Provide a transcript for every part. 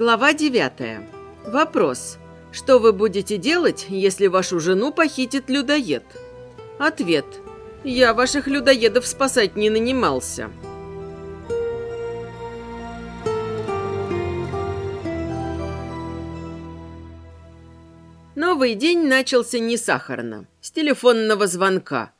Глава 9. Вопрос. Что вы будете делать, если вашу жену похитит людоед? Ответ. Я ваших людоедов спасать не нанимался. Новый день начался не сахарно, с телефонного звонка.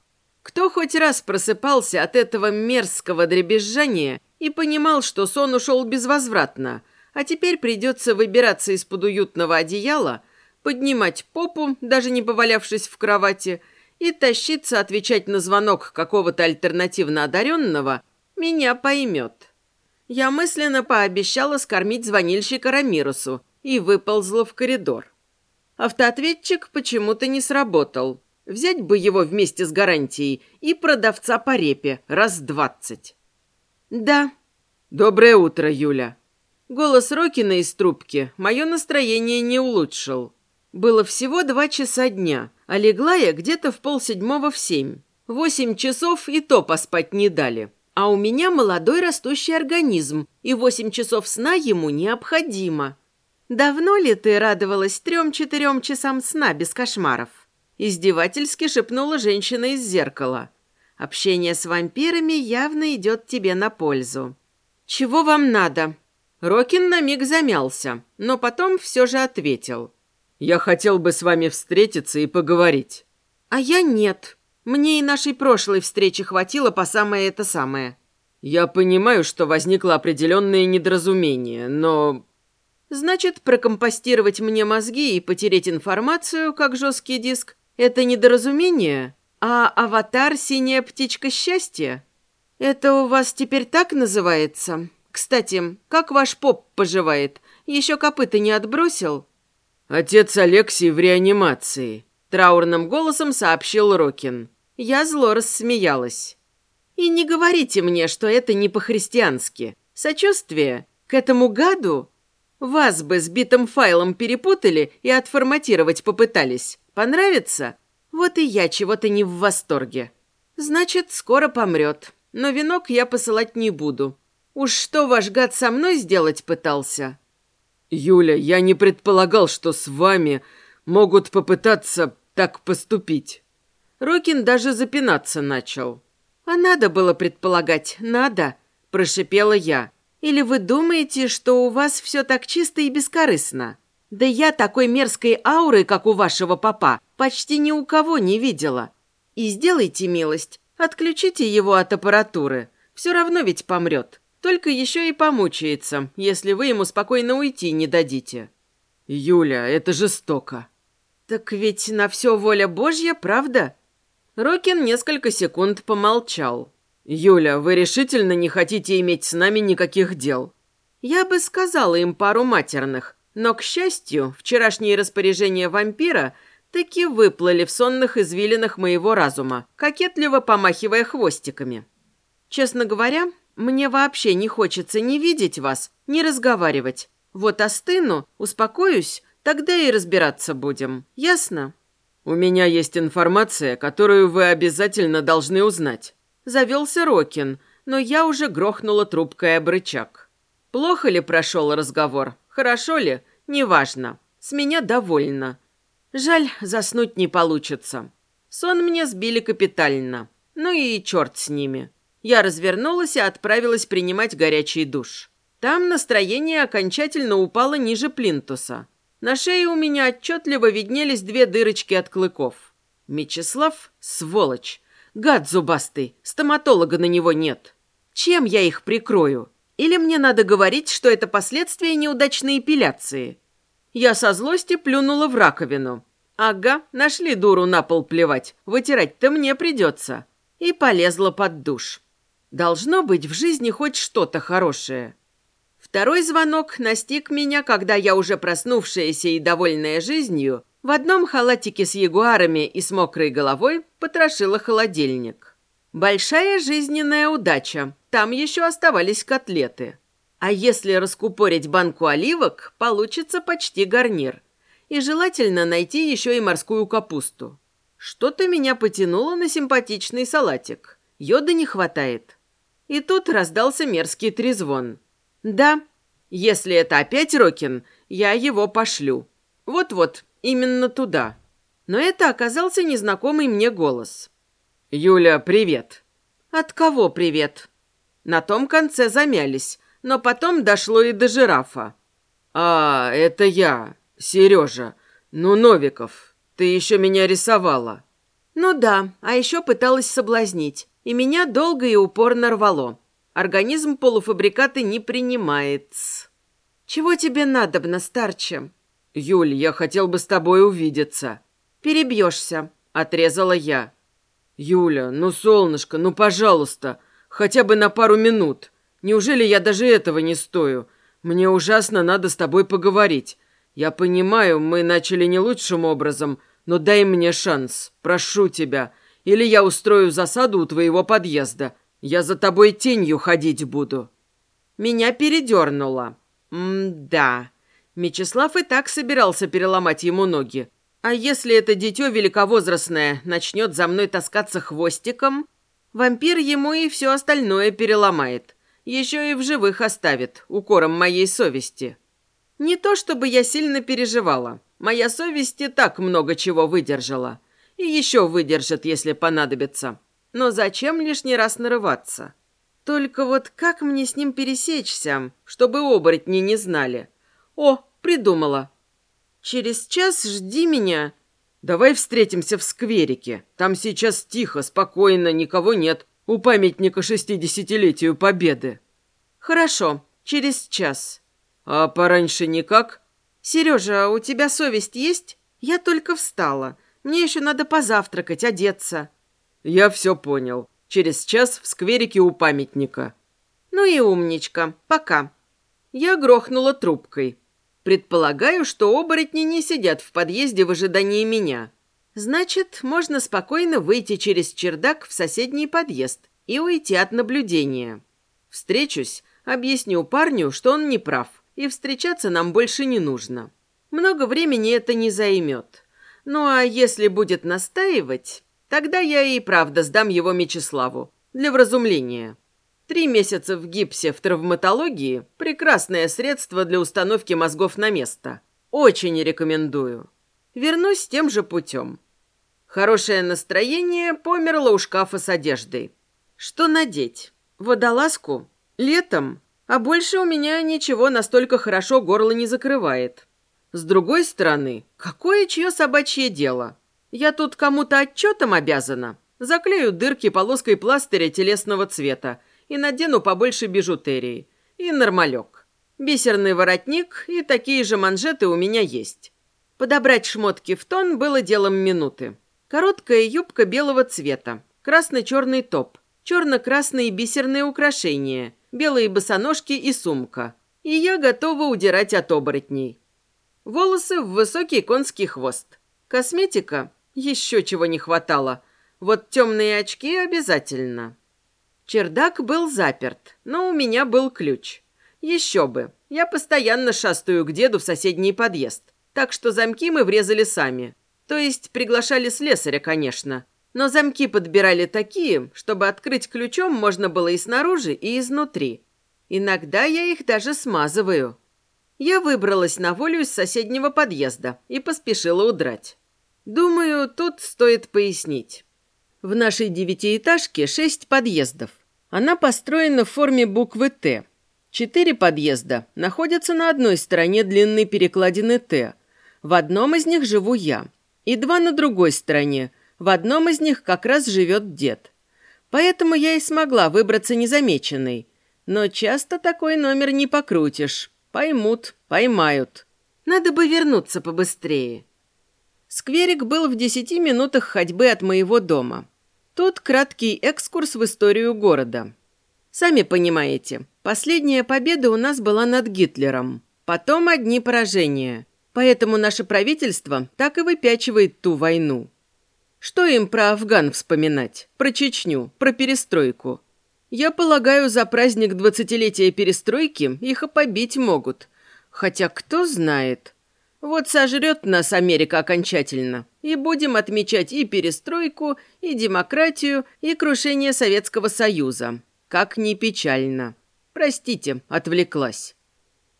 Кто хоть раз просыпался от этого мерзкого дребезжания и понимал, что сон ушел безвозвратно, а теперь придется выбираться из-под уютного одеяла, поднимать попу, даже не повалявшись в кровати, и тащиться отвечать на звонок какого-то альтернативно одаренного, меня поймет. Я мысленно пообещала скормить звонильщика Рамирусу и выползла в коридор. Автоответчик почему-то не сработал. Взять бы его вместе с гарантией и продавца по репе раз двадцать. «Да». «Доброе утро, Юля». Голос Рокина из трубки мое настроение не улучшил. Было всего два часа дня, а легла я где-то в полседьмого в семь. Восемь часов и то поспать не дали. А у меня молодой растущий организм, и восемь часов сна ему необходимо. «Давно ли ты радовалась трем-четырем часам сна без кошмаров?» Издевательски шепнула женщина из зеркала. «Общение с вампирами явно идет тебе на пользу». «Чего вам надо?» Рокин на миг замялся, но потом все же ответил. «Я хотел бы с вами встретиться и поговорить». «А я нет. Мне и нашей прошлой встречи хватило по самое это самое». «Я понимаю, что возникло определенное недоразумение, но...» «Значит, прокомпостировать мне мозги и потереть информацию, как жесткий диск, это недоразумение? А аватар «Синяя птичка счастья»? Это у вас теперь так называется?» Кстати, как ваш поп поживает? Еще копыта не отбросил?» «Отец Алексей в реанимации», – траурным голосом сообщил Рокин. Я зло рассмеялась. «И не говорите мне, что это не по-христиански. Сочувствие? К этому гаду? Вас бы с битым файлом перепутали и отформатировать попытались. Понравится? Вот и я чего-то не в восторге. Значит, скоро помрет. Но венок я посылать не буду. Уж что ваш гад со мной сделать пытался?» «Юля, я не предполагал, что с вами могут попытаться так поступить». Рокин даже запинаться начал. «А надо было предполагать, надо», – прошипела я. «Или вы думаете, что у вас все так чисто и бескорыстно? Да я такой мерзкой ауры, как у вашего папа, почти ни у кого не видела. И сделайте милость, отключите его от аппаратуры. Все равно ведь помрет. Только еще и помучается, если вы ему спокойно уйти не дадите». «Юля, это жестоко». «Так ведь на все воля Божья, правда?» Рокин несколько секунд помолчал. «Юля, вы решительно не хотите иметь с нами никаких дел?» Я бы сказала им пару матерных, но, к счастью, вчерашние распоряжения вампира таки выплыли в сонных извилинах моего разума, кокетливо помахивая хвостиками. Честно говоря, мне вообще не хочется ни видеть вас, ни разговаривать. Вот остыну, успокоюсь, тогда и разбираться будем. Ясно?» «У меня есть информация, которую вы обязательно должны узнать». Завелся Рокин, но я уже грохнула трубкой об рычаг. Плохо ли прошел разговор? Хорошо ли? Неважно. С меня довольно. Жаль, заснуть не получится. Сон мне сбили капитально. Ну и черт с ними. Я развернулась и отправилась принимать горячий душ. Там настроение окончательно упало ниже плинтуса. На шее у меня отчетливо виднелись две дырочки от клыков. Мечислав – сволочь. Гад зубастый, стоматолога на него нет. Чем я их прикрою? Или мне надо говорить, что это последствия неудачной эпиляции? Я со злости плюнула в раковину. Ага, нашли дуру на пол плевать. Вытирать-то мне придется. И полезла под душ. Должно быть в жизни хоть что-то хорошее. Второй звонок настиг меня, когда я уже проснувшаяся и довольная жизнью, в одном халатике с ягуарами и с мокрой головой потрошила холодильник. Большая жизненная удача. Там еще оставались котлеты. А если раскупорить банку оливок, получится почти гарнир. И желательно найти еще и морскую капусту. Что-то меня потянуло на симпатичный салатик. Йода не хватает. И тут раздался мерзкий трезвон. «Да». Если это опять Рокин, я его пошлю. Вот-вот, именно туда. Но это оказался незнакомый мне голос. «Юля, привет!» «От кого привет?» На том конце замялись, но потом дошло и до жирафа. «А, это я, Сережа. Ну, Новиков, ты еще меня рисовала». «Ну да, а еще пыталась соблазнить, и меня долго и упорно рвало. Организм полуфабрикаты не принимает. Чего тебе надобно, старче?» «Юль, я хотел бы с тобой увидеться». «Перебьешься», — отрезала я. «Юля, ну, солнышко, ну, пожалуйста, хотя бы на пару минут. Неужели я даже этого не стою? Мне ужасно надо с тобой поговорить. Я понимаю, мы начали не лучшим образом, но дай мне шанс, прошу тебя. Или я устрою засаду у твоего подъезда. Я за тобой тенью ходить буду». Меня передернуло. М-да. Мечислав и так собирался переломать ему ноги. А если это дитё великовозрастное начнет за мной таскаться хвостиком, вампир ему и все остальное переломает. Еще и в живых оставит, укором моей совести. Не то чтобы я сильно переживала. Моя совесть и так много чего выдержала. И еще выдержит, если понадобится. Но зачем лишний раз нарываться? Только вот как мне с ним пересечься, чтобы оборотни не знали? О, придумала. Через час жди меня. Давай встретимся в скверике. Там сейчас тихо, спокойно, никого нет. У памятника шестидесятилетию Победы. Хорошо, через час. А пораньше никак? Сережа, у тебя совесть есть? Я только встала. Мне еще надо позавтракать, одеться. Я все понял. Через час в скверике у памятника. Ну и умничка. Пока. Я грохнула трубкой. Предполагаю, что оборотни не сидят в подъезде в ожидании меня. Значит, можно спокойно выйти через чердак в соседний подъезд и уйти от наблюдения. Встречусь, объясню парню, что он не прав, и встречаться нам больше не нужно. Много времени это не займет. Ну а если будет настаивать, тогда я и правда сдам его Мечиславу для вразумления. Три месяца в гипсе в травматологии – прекрасное средство для установки мозгов на место. Очень рекомендую. Вернусь тем же путем. Хорошее настроение померло у шкафа с одеждой. Что надеть? Водолазку? Летом? А больше у меня ничего настолько хорошо горло не закрывает. С другой стороны, какое чье собачье дело? Я тут кому-то отчетом обязана. Заклею дырки полоской пластыря телесного цвета и надену побольше бижутерии. И нормалек. Бисерный воротник и такие же манжеты у меня есть. Подобрать шмотки в тон было делом минуты. Короткая юбка белого цвета, красно-черный топ, черно-красные бисерные украшения, белые босоножки и сумка. И я готова удирать от оборотней. Волосы в высокий конский хвост. Косметика? Еще чего не хватало. Вот темные очки обязательно. Чердак был заперт, но у меня был ключ. Еще бы, я постоянно шастаю к деду в соседний подъезд, так что замки мы врезали сами. То есть приглашали слесаря, конечно. Но замки подбирали такие, чтобы открыть ключом можно было и снаружи, и изнутри. Иногда я их даже смазываю. Я выбралась на волю из соседнего подъезда и поспешила удрать. Думаю, тут стоит пояснить. В нашей девятиэтажке шесть подъездов. Она построена в форме буквы «Т». Четыре подъезда находятся на одной стороне длинной перекладины «Т». В одном из них живу я. И два на другой стороне. В одном из них как раз живет дед. Поэтому я и смогла выбраться незамеченной. Но часто такой номер не покрутишь. Поймут, поймают. Надо бы вернуться побыстрее. Скверик был в десяти минутах ходьбы от моего дома. Тут краткий экскурс в историю города. Сами понимаете, последняя победа у нас была над Гитлером. Потом одни поражения. Поэтому наше правительство так и выпячивает ту войну. Что им про Афган вспоминать? Про Чечню? Про перестройку? Я полагаю, за праздник двадцатилетия перестройки их и побить могут. Хотя кто знает... Вот сожрет нас Америка окончательно, и будем отмечать и перестройку, и демократию, и крушение Советского Союза. Как ни печально. Простите, отвлеклась.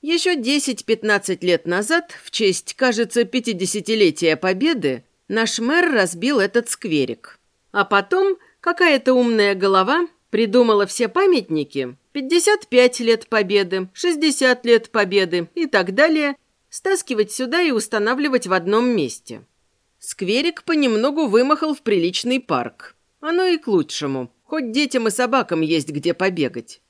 Еще 10-15 лет назад, в честь, кажется, 50-летия Победы, наш мэр разбил этот скверик. А потом какая-то умная голова придумала все памятники 55 лет Победы, 60 лет Победы и так далее стаскивать сюда и устанавливать в одном месте. Скверик понемногу вымахал в приличный парк. Оно и к лучшему, хоть детям и собакам есть где побегать.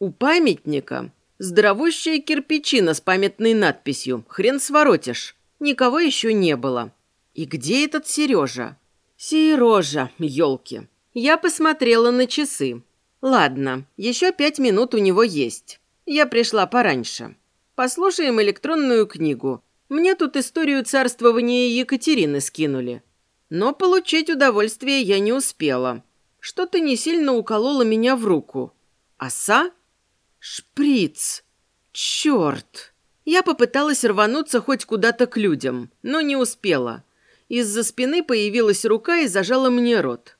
У памятника здоровущая кирпичина с памятной надписью «Хрен своротишь». Никого еще не было. И где этот Сережа? Сережа, елки. Я посмотрела на часы. Ладно, еще пять минут у него есть. Я пришла пораньше. Послушаем электронную книгу. Мне тут историю царствования Екатерины скинули. Но получить удовольствие я не успела. Что-то не сильно укололо меня в руку. Оса? Шприц. Черт. Я попыталась рвануться хоть куда-то к людям, но не успела. Из-за спины появилась рука и зажала мне рот.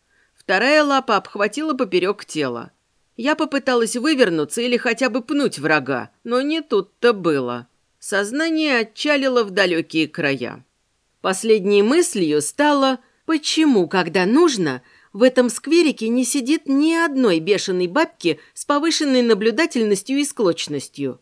Вторая лапа обхватила поперек тела. Я попыталась вывернуться или хотя бы пнуть врага, но не тут-то было. Сознание отчалило в далекие края. Последней мыслью стало, почему, когда нужно, в этом скверике не сидит ни одной бешеной бабки с повышенной наблюдательностью и склочностью.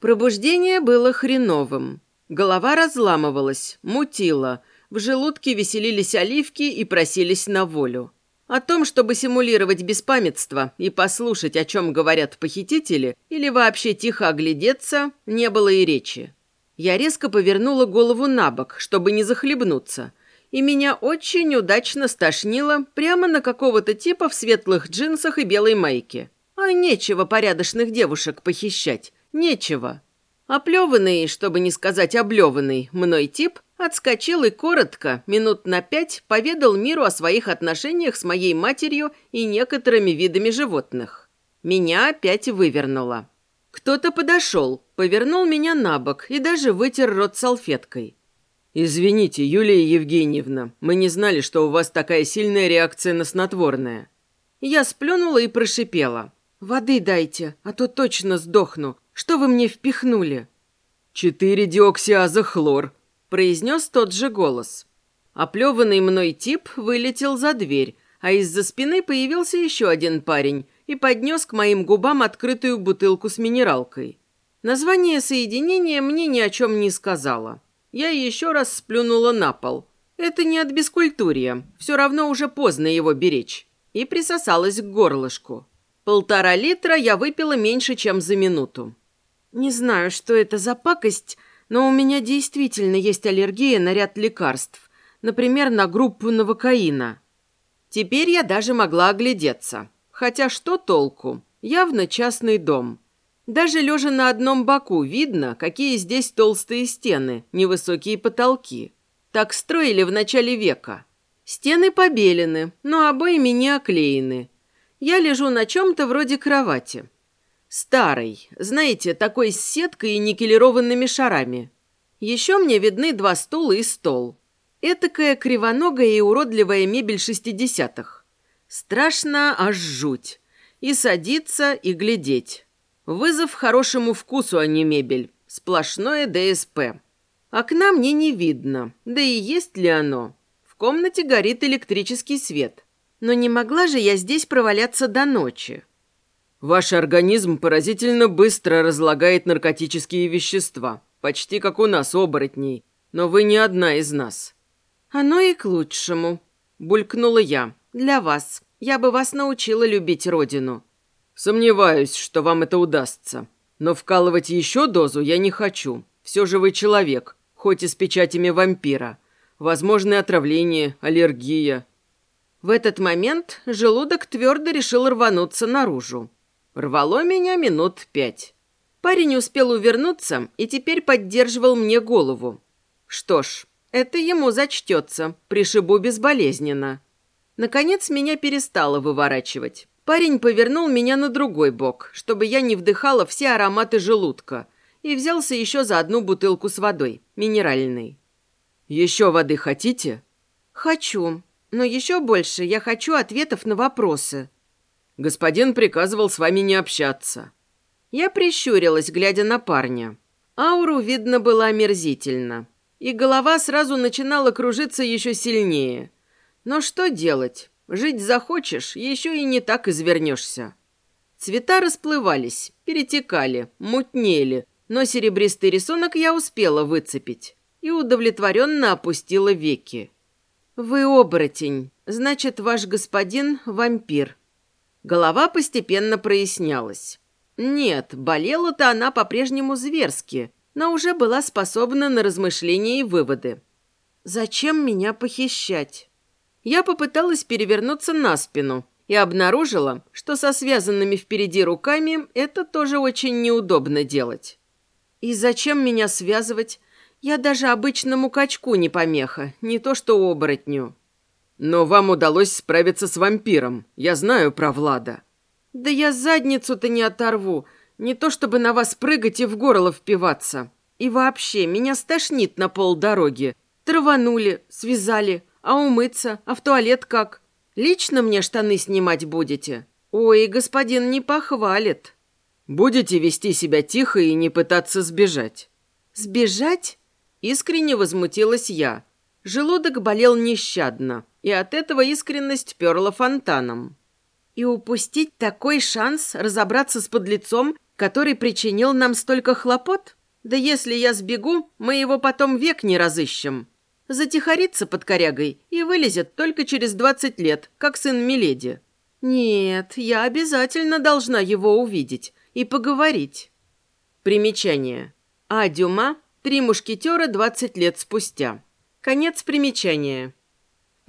Пробуждение было хреновым. Голова разламывалась, мутила, в желудке веселились оливки и просились на волю. О том, чтобы симулировать беспамятство и послушать, о чем говорят похитители, или вообще тихо оглядеться, не было и речи. Я резко повернула голову на бок, чтобы не захлебнуться, и меня очень удачно стошнило прямо на какого-то типа в светлых джинсах и белой майке. А нечего порядочных девушек похищать, нечего. Оплеванный, чтобы не сказать облеванный, мной тип Отскочил и коротко, минут на пять, поведал миру о своих отношениях с моей матерью и некоторыми видами животных. Меня опять вывернуло. Кто-то подошел, повернул меня на бок и даже вытер рот салфеткой. «Извините, Юлия Евгеньевна, мы не знали, что у вас такая сильная реакция на снотворное». Я сплюнула и прошипела. «Воды дайте, а то точно сдохну. Что вы мне впихнули?» «Четыре диоксиазохлор», произнес тот же голос. Оплеванный мной тип вылетел за дверь, а из-за спины появился еще один парень и поднес к моим губам открытую бутылку с минералкой. Название соединения мне ни о чем не сказала. Я еще раз сплюнула на пол. Это не от бескультурья, все равно уже поздно его беречь. И присосалась к горлышку. Полтора литра я выпила меньше, чем за минуту. Не знаю, что это за пакость, но у меня действительно есть аллергия на ряд лекарств, например, на группу новокаина. Теперь я даже могла оглядеться. Хотя что толку? Явно частный дом. Даже лежа на одном боку видно, какие здесь толстые стены, невысокие потолки. Так строили в начале века. Стены побелены, но обоими не оклеены. Я лежу на чем-то вроде кровати. Старый, знаете, такой с сеткой и никелированными шарами. Еще мне видны два стула и стол. Этакая кривоногая и уродливая мебель шестидесятых. Страшно аж жуть. И садиться, и глядеть. Вызов хорошему вкусу, а не мебель. Сплошное ДСП. Окна мне не видно, да и есть ли оно. В комнате горит электрический свет. Но не могла же я здесь проваляться до ночи. Ваш организм поразительно быстро разлагает наркотические вещества, почти как у нас, оборотней, но вы не одна из нас». «Оно и к лучшему», — булькнула я. «Для вас. Я бы вас научила любить родину». «Сомневаюсь, что вам это удастся. Но вкалывать еще дозу я не хочу. Все же вы человек, хоть и с печатями вампира. Возможны отравление, аллергия». В этот момент желудок твердо решил рвануться наружу. Рвало меня минут пять. Парень успел увернуться и теперь поддерживал мне голову. Что ж, это ему зачтется, пришибу безболезненно. Наконец меня перестало выворачивать. Парень повернул меня на другой бок, чтобы я не вдыхала все ароматы желудка, и взялся еще за одну бутылку с водой, минеральной. «Еще воды хотите?» «Хочу, но еще больше я хочу ответов на вопросы», Господин приказывал с вами не общаться». Я прищурилась, глядя на парня. Ауру видно было омерзительно. И голова сразу начинала кружиться еще сильнее. Но что делать? Жить захочешь, еще и не так извернешься. Цвета расплывались, перетекали, мутнели, но серебристый рисунок я успела выцепить и удовлетворенно опустила веки. «Вы оборотень, значит, ваш господин – вампир». Голова постепенно прояснялась. Нет, болела-то она по-прежнему зверски, но уже была способна на размышления и выводы. «Зачем меня похищать?» Я попыталась перевернуться на спину и обнаружила, что со связанными впереди руками это тоже очень неудобно делать. «И зачем меня связывать? Я даже обычному качку не помеха, не то что оборотню». «Но вам удалось справиться с вампиром. Я знаю про Влада». «Да я задницу-то не оторву. Не то чтобы на вас прыгать и в горло впиваться. И вообще, меня стошнит на полдороги. Траванули, связали. А умыться? А в туалет как? Лично мне штаны снимать будете? Ой, господин не похвалит». «Будете вести себя тихо и не пытаться сбежать». «Сбежать?» Искренне возмутилась я. Желудок болел нещадно, и от этого искренность перла фонтаном. И упустить такой шанс разобраться с подлецом, который причинил нам столько хлопот? Да если я сбегу, мы его потом век не разыщем. Затихарится под корягой и вылезет только через двадцать лет, как сын Миледи. Нет, я обязательно должна его увидеть и поговорить. Примечание. А Дюма «Три мушкетера двадцать лет спустя». Конец примечания.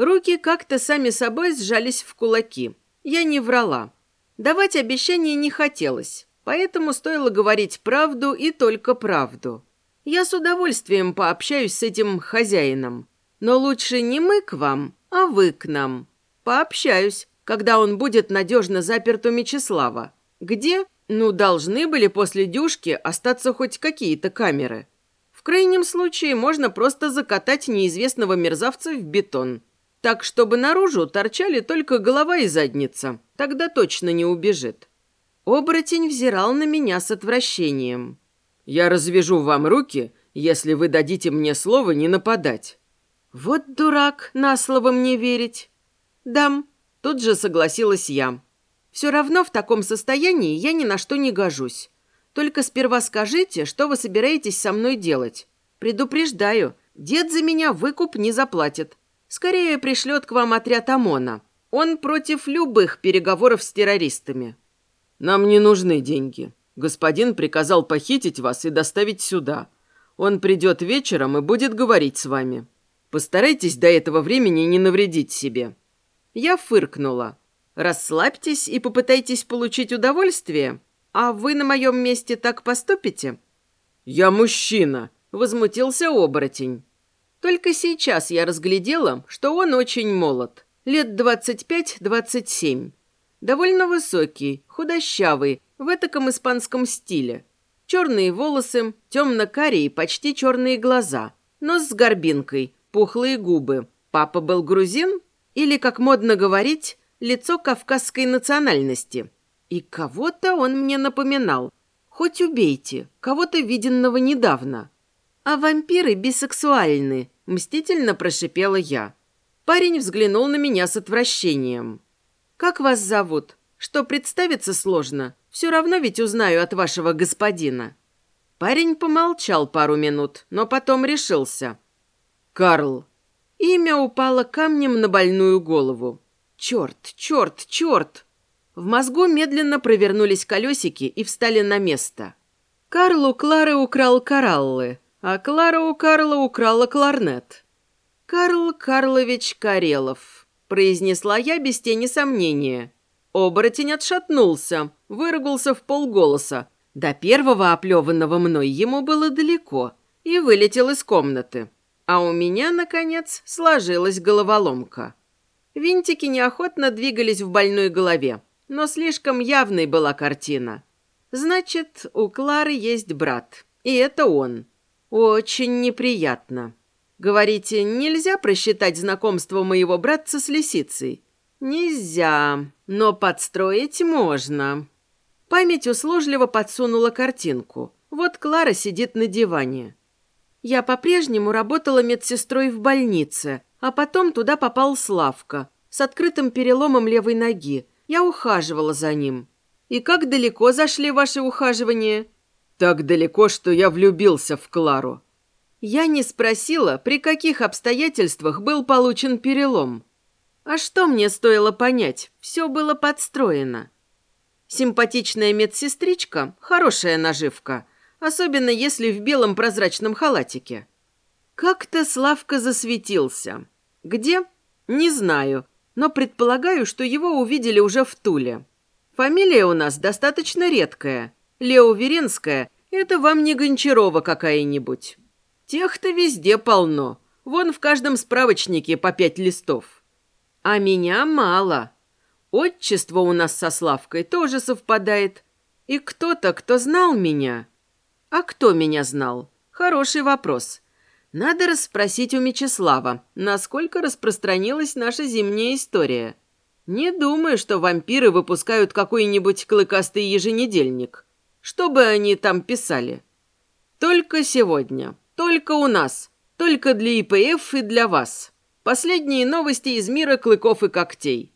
Руки как-то сами собой сжались в кулаки. Я не врала. Давать обещания не хотелось, поэтому стоило говорить правду и только правду. Я с удовольствием пообщаюсь с этим хозяином. Но лучше не мы к вам, а вы к нам. Пообщаюсь, когда он будет надежно заперт у Мечислава. Где? Ну, должны были после дюшки остаться хоть какие-то камеры. В крайнем случае можно просто закатать неизвестного мерзавца в бетон. Так, чтобы наружу торчали только голова и задница. Тогда точно не убежит. Оборотень взирал на меня с отвращением. «Я развяжу вам руки, если вы дадите мне слово не нападать». «Вот дурак, на слово мне верить». «Дам», — тут же согласилась я. «Все равно в таком состоянии я ни на что не гожусь. Только сперва скажите, что вы собираетесь со мной делать. Предупреждаю, дед за меня выкуп не заплатит. Скорее пришлет к вам отряд ОМОНа. Он против любых переговоров с террористами». «Нам не нужны деньги. Господин приказал похитить вас и доставить сюда. Он придет вечером и будет говорить с вами. Постарайтесь до этого времени не навредить себе». Я фыркнула. «Расслабьтесь и попытайтесь получить удовольствие. А вы на моем месте так поступите?» «Я мужчина», — возмутился оборотень. Только сейчас я разглядела, что он очень молод. Лет двадцать пять-двадцать семь. Довольно высокий, худощавый, в этаком испанском стиле. Черные волосы, темно-карие, почти черные глаза. Нос с горбинкой, пухлые губы. Папа был грузин? Или, как модно говорить, лицо кавказской национальности. И кого-то он мне напоминал. Хоть убейте, кого-то виденного недавно. А вампиры бисексуальны, Мстительно прошипела я. Парень взглянул на меня с отвращением. «Как вас зовут? Что, представиться сложно? Все равно ведь узнаю от вашего господина». Парень помолчал пару минут, но потом решился. «Карл». Имя упало камнем на больную голову. «Черт, черт, черт!» В мозгу медленно провернулись колесики и встали на место. Карл у Клары украл кораллы, а Клара у Карла украла кларнет. «Карл Карлович Карелов», — произнесла я без тени сомнения. Оборотень отшатнулся, выругался в полголоса. До первого оплеванного мной ему было далеко и вылетел из комнаты. А у меня, наконец, сложилась головоломка. Винтики неохотно двигались в больной голове, но слишком явной была картина. Значит, у Клары есть брат, и это он. «Очень неприятно. Говорите, нельзя просчитать знакомство моего братца с лисицей?» «Нельзя, но подстроить можно». Память услужливо подсунула картинку. Вот Клара сидит на диване. Я по-прежнему работала медсестрой в больнице, а потом туда попал Славка с открытым переломом левой ноги. Я ухаживала за ним. И как далеко зашли ваши ухаживания? Так далеко, что я влюбился в Клару. Я не спросила, при каких обстоятельствах был получен перелом. А что мне стоило понять? Все было подстроено. Симпатичная медсестричка – хорошая наживка, особенно если в белом прозрачном халатике. Как-то Славка засветился. Где? Не знаю, но предполагаю, что его увидели уже в Туле. Фамилия у нас достаточно редкая. Лео Веренская – это вам не Гончарова какая-нибудь. Тех-то везде полно. Вон в каждом справочнике по пять листов. А меня мало. Отчество у нас со Славкой тоже совпадает. И кто-то, кто знал меня. А кто меня знал? Хороший вопрос. Надо расспросить у Мечислава, насколько распространилась наша зимняя история. Не думаю, что вампиры выпускают какой-нибудь клыкастый еженедельник. Что бы они там писали? Только сегодня. Только у нас. Только для ИПФ и для вас. Последние новости из мира клыков и когтей.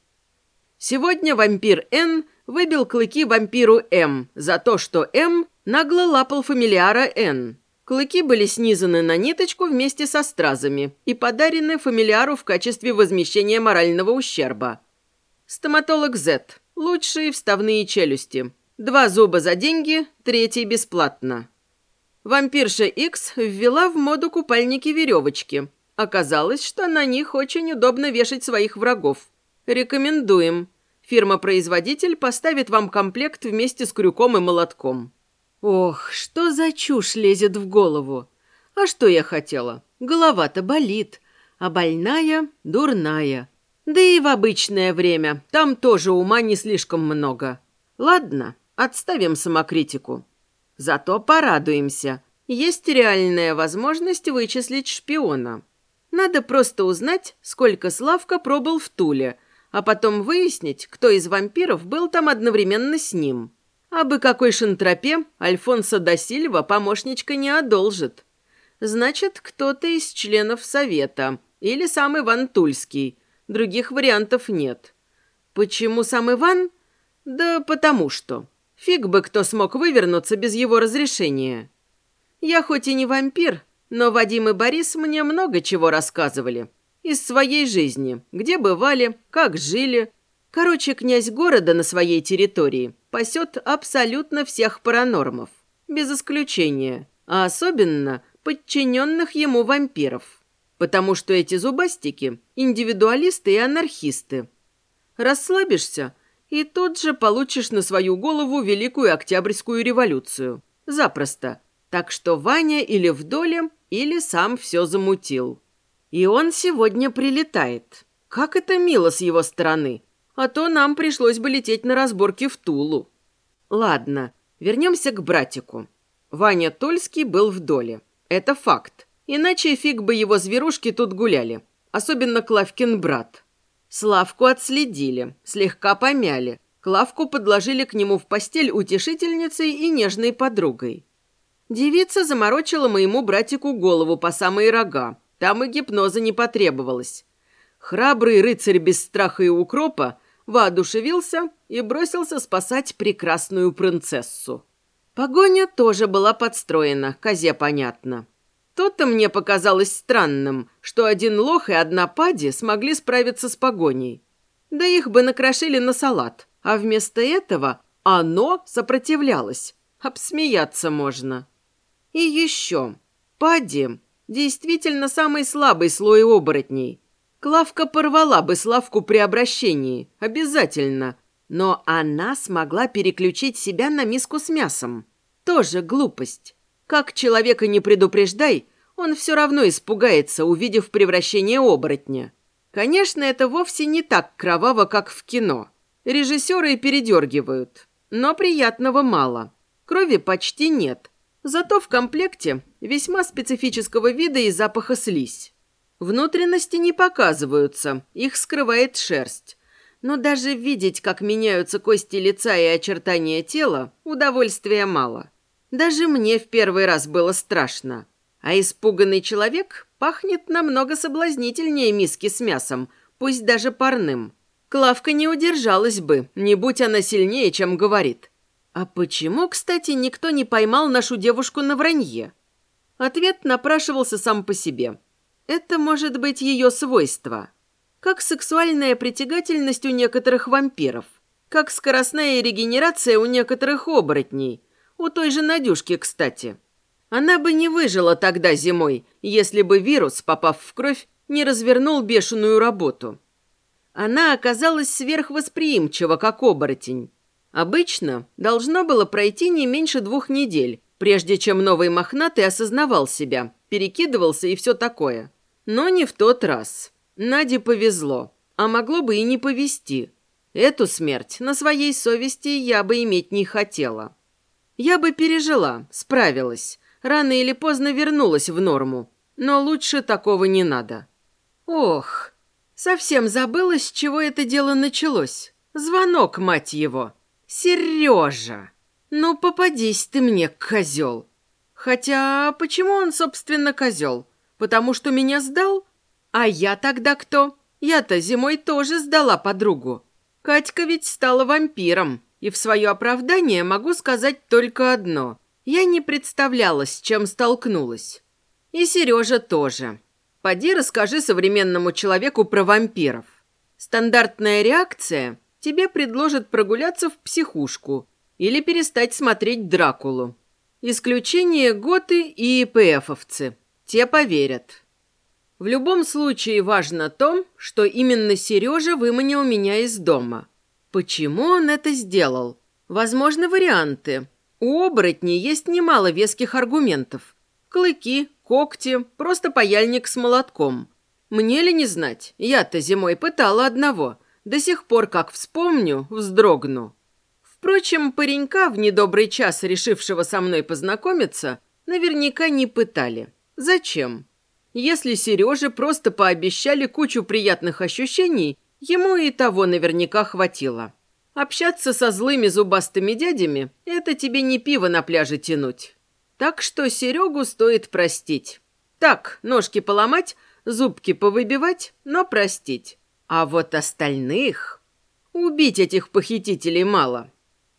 Сегодня вампир Н выбил клыки вампиру М за то, что М нагло лапал фамилиара Н. Клыки были снизаны на ниточку вместе со стразами и подарены фамилиару в качестве возмещения морального ущерба. Стоматолог Z. Лучшие вставные челюсти. Два зуба за деньги, третий бесплатно. Вампирша X ввела в моду купальники-веревочки. Оказалось, что на них очень удобно вешать своих врагов. Рекомендуем. Фирма-производитель поставит вам комплект вместе с крюком и молотком. Ох, что за чушь лезет в голову. А что я хотела? Голова-то болит, а больная – дурная. Да и в обычное время там тоже ума не слишком много. Ладно, отставим самокритику. Зато порадуемся. Есть реальная возможность вычислить шпиона. Надо просто узнать, сколько Славка пробыл в Туле – а потом выяснить, кто из вампиров был там одновременно с ним. А бы какой шантропе Альфонсо да помощничка не одолжит. Значит, кто-то из членов Совета или сам Иван Тульский. Других вариантов нет. Почему сам Иван? Да потому что. Фиг бы кто смог вывернуться без его разрешения. Я хоть и не вампир, но Вадим и Борис мне много чего рассказывали из своей жизни, где бывали, как жили. Короче, князь города на своей территории пасет абсолютно всех паранормов, без исключения, а особенно подчиненных ему вампиров. Потому что эти зубастики – индивидуалисты и анархисты. Расслабишься, и тут же получишь на свою голову Великую Октябрьскую революцию. Запросто. Так что Ваня или в доле, или сам все замутил. И он сегодня прилетает. Как это мило с его стороны. А то нам пришлось бы лететь на разборки в Тулу. Ладно, вернемся к братику. Ваня Тольский был в доле. Это факт. Иначе фиг бы его зверушки тут гуляли. Особенно Клавкин брат. Славку отследили, слегка помяли. Клавку подложили к нему в постель утешительницей и нежной подругой. Девица заморочила моему братику голову по самые рога, там и гипноза не потребовалось. Храбрый рыцарь без страха и укропа воодушевился и бросился спасать прекрасную принцессу. Погоня тоже была подстроена, козе понятно. То-то мне показалось странным, что один лох и одна пади смогли справиться с погоней. Да их бы накрошили на салат, а вместо этого оно сопротивлялось. Обсмеяться можно. И еще. Пади Действительно, самый слабый слой оборотней. Клавка порвала бы Славку при обращении. Обязательно. Но она смогла переключить себя на миску с мясом. Тоже глупость. Как человека не предупреждай, он все равно испугается, увидев превращение оборотня. Конечно, это вовсе не так кроваво, как в кино. Режиссеры передергивают. Но приятного мало. Крови почти нет. Зато в комплекте весьма специфического вида и запаха слизь. Внутренности не показываются, их скрывает шерсть. Но даже видеть, как меняются кости лица и очертания тела, удовольствия мало. Даже мне в первый раз было страшно. А испуганный человек пахнет намного соблазнительнее миски с мясом, пусть даже парным. Клавка не удержалась бы, не будь она сильнее, чем говорит. А почему, кстати, никто не поймал нашу девушку на вранье? Ответ напрашивался сам по себе. Это может быть ее свойство. Как сексуальная притягательность у некоторых вампиров. Как скоростная регенерация у некоторых оборотней. У той же Надюшки, кстати. Она бы не выжила тогда зимой, если бы вирус, попав в кровь, не развернул бешеную работу. Она оказалась сверхвосприимчива, как оборотень. Обычно должно было пройти не меньше двух недель, прежде чем новый мохнатый осознавал себя, перекидывался и все такое. Но не в тот раз. Наде повезло, а могло бы и не повезти. Эту смерть на своей совести я бы иметь не хотела. Я бы пережила, справилась, рано или поздно вернулась в норму, но лучше такого не надо. Ох, совсем забыла, с чего это дело началось. Звонок, мать его. Сережа! Ну, попадись ты мне, козел. Хотя, почему он, собственно, козел? Потому что меня сдал? А я тогда кто? Я-то зимой тоже сдала подругу. Катька ведь стала вампиром, и в свое оправдание могу сказать только одно. Я не представляла, с чем столкнулась. И Сережа тоже. Поди расскажи современному человеку про вампиров. Стандартная реакция – тебе предложат прогуляться в психушку или перестать смотреть Дракулу. Исключение готы и ИПФовцы. Те поверят. В любом случае важно то, что именно Сережа выманил меня из дома. Почему он это сделал? Возможны варианты. У оборотней есть немало веских аргументов. Клыки, когти, просто паяльник с молотком. Мне ли не знать? Я-то зимой пытала одного. До сих пор, как вспомню, вздрогну. Впрочем, паренька, в недобрый час решившего со мной познакомиться, наверняка не пытали. Зачем? Если Сереже просто пообещали кучу приятных ощущений, ему и того наверняка хватило. Общаться со злыми зубастыми дядями – это тебе не пиво на пляже тянуть. Так что Серегу стоит простить. Так, ножки поломать, зубки повыбивать, но простить. А вот остальных... Убить этих похитителей мало.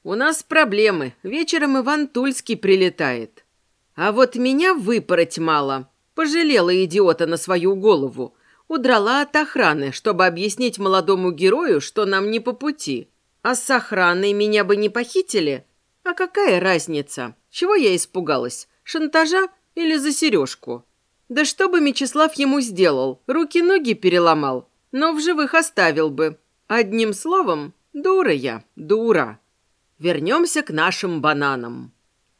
У нас проблемы. Вечером Иван Тульский прилетает. А вот меня выпороть мало. Пожалела идиота на свою голову. Удрала от охраны, чтобы объяснить молодому герою, что нам не по пути. А с охраной меня бы не похитили? А какая разница? Чего я испугалась? Шантажа или за сережку? Да что бы Мечислав ему сделал? Руки-ноги переломал, но в живых оставил бы. Одним словом, дура я, дура. Вернемся к нашим бананам.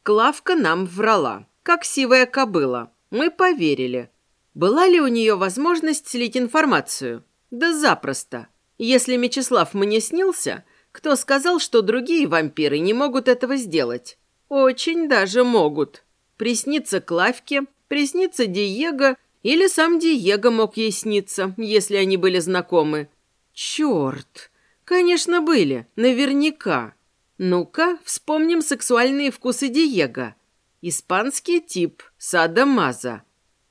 Клавка нам врала, как сивая кобыла. Мы поверили. Была ли у нее возможность слить информацию? Да запросто. Если Мечислав мне снился, кто сказал, что другие вампиры не могут этого сделать? Очень даже могут. Приснится Клавке, приснится Диего, или сам Диего мог ей сниться, если они были знакомы. Черт! Конечно, были, наверняка. Ну-ка, вспомним сексуальные вкусы Диего. Испанский тип, сада-маза.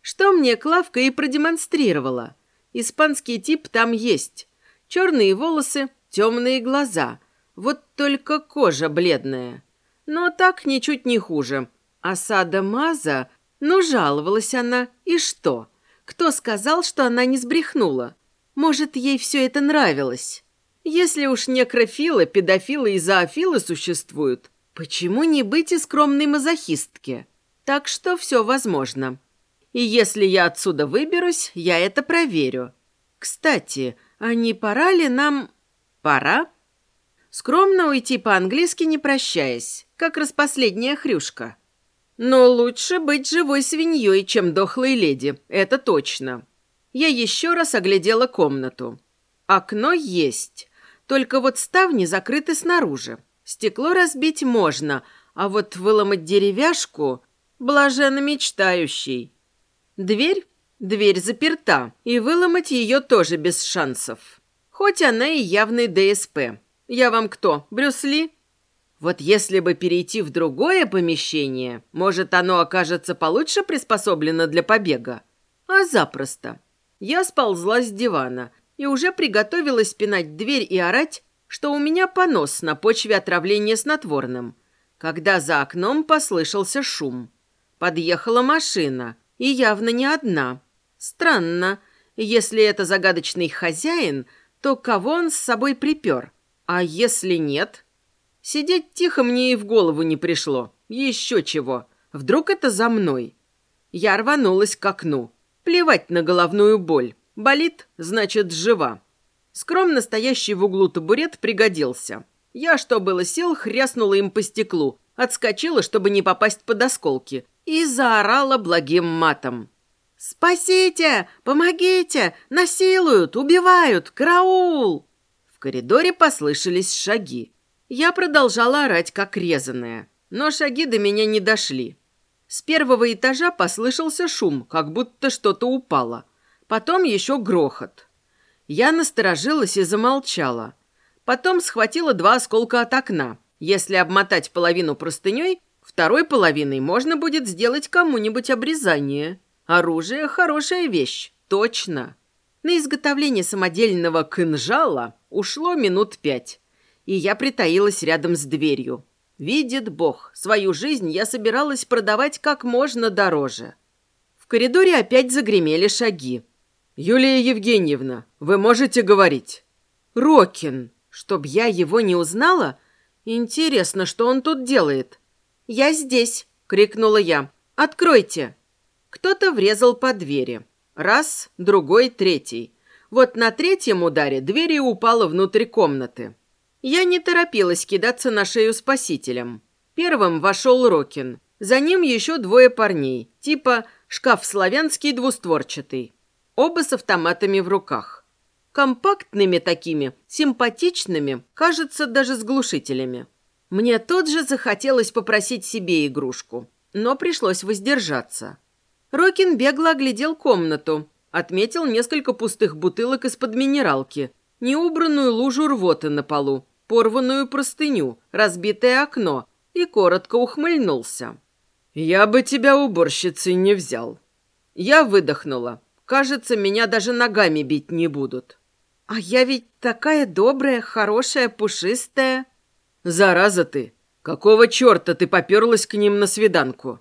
Что мне Клавка и продемонстрировала. Испанский тип там есть. Черные волосы, темные глаза. Вот только кожа бледная. Но так ничуть не хуже. А сада-маза... Ну, жаловалась она. И что? Кто сказал, что она не сбрехнула? Может, ей все это нравилось? Если уж некрофилы, педофилы и зоофилы существуют, почему не быть и скромной мазохистке? Так что все возможно. И если я отсюда выберусь, я это проверю. Кстати, а не пора ли нам... Пора? Скромно уйти по-английски, не прощаясь, как распоследняя хрюшка. Но лучше быть живой свиньей, чем дохлой леди, это точно. Я еще раз оглядела комнату. Окно есть, только вот ставни закрыты снаружи. Стекло разбить можно, а вот выломать деревяшку – блаженно мечтающий. Дверь? Дверь заперта, и выломать ее тоже без шансов. Хоть она и явный ДСП. Я вам кто, Брюс Ли? Вот если бы перейти в другое помещение, может, оно окажется получше приспособлено для побега? А запросто. Я сползла с дивана и уже приготовилась пинать дверь и орать, что у меня понос на почве отравления снотворным, когда за окном послышался шум. Подъехала машина, и явно не одна. Странно, если это загадочный хозяин, то кого он с собой припер? А если нет? Сидеть тихо мне и в голову не пришло. Еще чего. Вдруг это за мной? Я рванулась к окну. Плевать на головную боль. Болит, значит, жива. Скромно стоящий в углу табурет пригодился. Я, что было сил, хряснула им по стеклу, отскочила, чтобы не попасть под осколки, и заорала благим матом. «Спасите! Помогите! Насилуют! Убивают! Караул!» В коридоре послышались шаги. Я продолжала орать, как резаная, но шаги до меня не дошли. С первого этажа послышался шум, как будто что-то упало. Потом еще грохот. Я насторожилась и замолчала. Потом схватила два осколка от окна. Если обмотать половину простыней, второй половиной можно будет сделать кому-нибудь обрезание. Оружие – хорошая вещь, точно. На изготовление самодельного кинжала ушло минут пять и я притаилась рядом с дверью. Видит Бог, свою жизнь я собиралась продавать как можно дороже. В коридоре опять загремели шаги. «Юлия Евгеньевна, вы можете говорить?» «Рокин, чтоб я его не узнала? Интересно, что он тут делает?» «Я здесь!» — крикнула я. «Откройте!» Кто-то врезал по двери. Раз, другой, третий. Вот на третьем ударе дверь и упала внутрь комнаты. Я не торопилась кидаться на шею спасителям. Первым вошел Рокин. За ним еще двое парней, типа шкаф славянский двустворчатый. Оба с автоматами в руках. Компактными такими, симпатичными, кажется, даже с глушителями. Мне тут же захотелось попросить себе игрушку, но пришлось воздержаться. Рокин бегло оглядел комнату, отметил несколько пустых бутылок из-под минералки, неубранную лужу рвоты на полу, порванную простыню, разбитое окно и коротко ухмыльнулся. «Я бы тебя уборщицей не взял». Я выдохнула. Кажется, меня даже ногами бить не будут. А я ведь такая добрая, хорошая, пушистая. Зараза ты! Какого черта ты поперлась к ним на свиданку?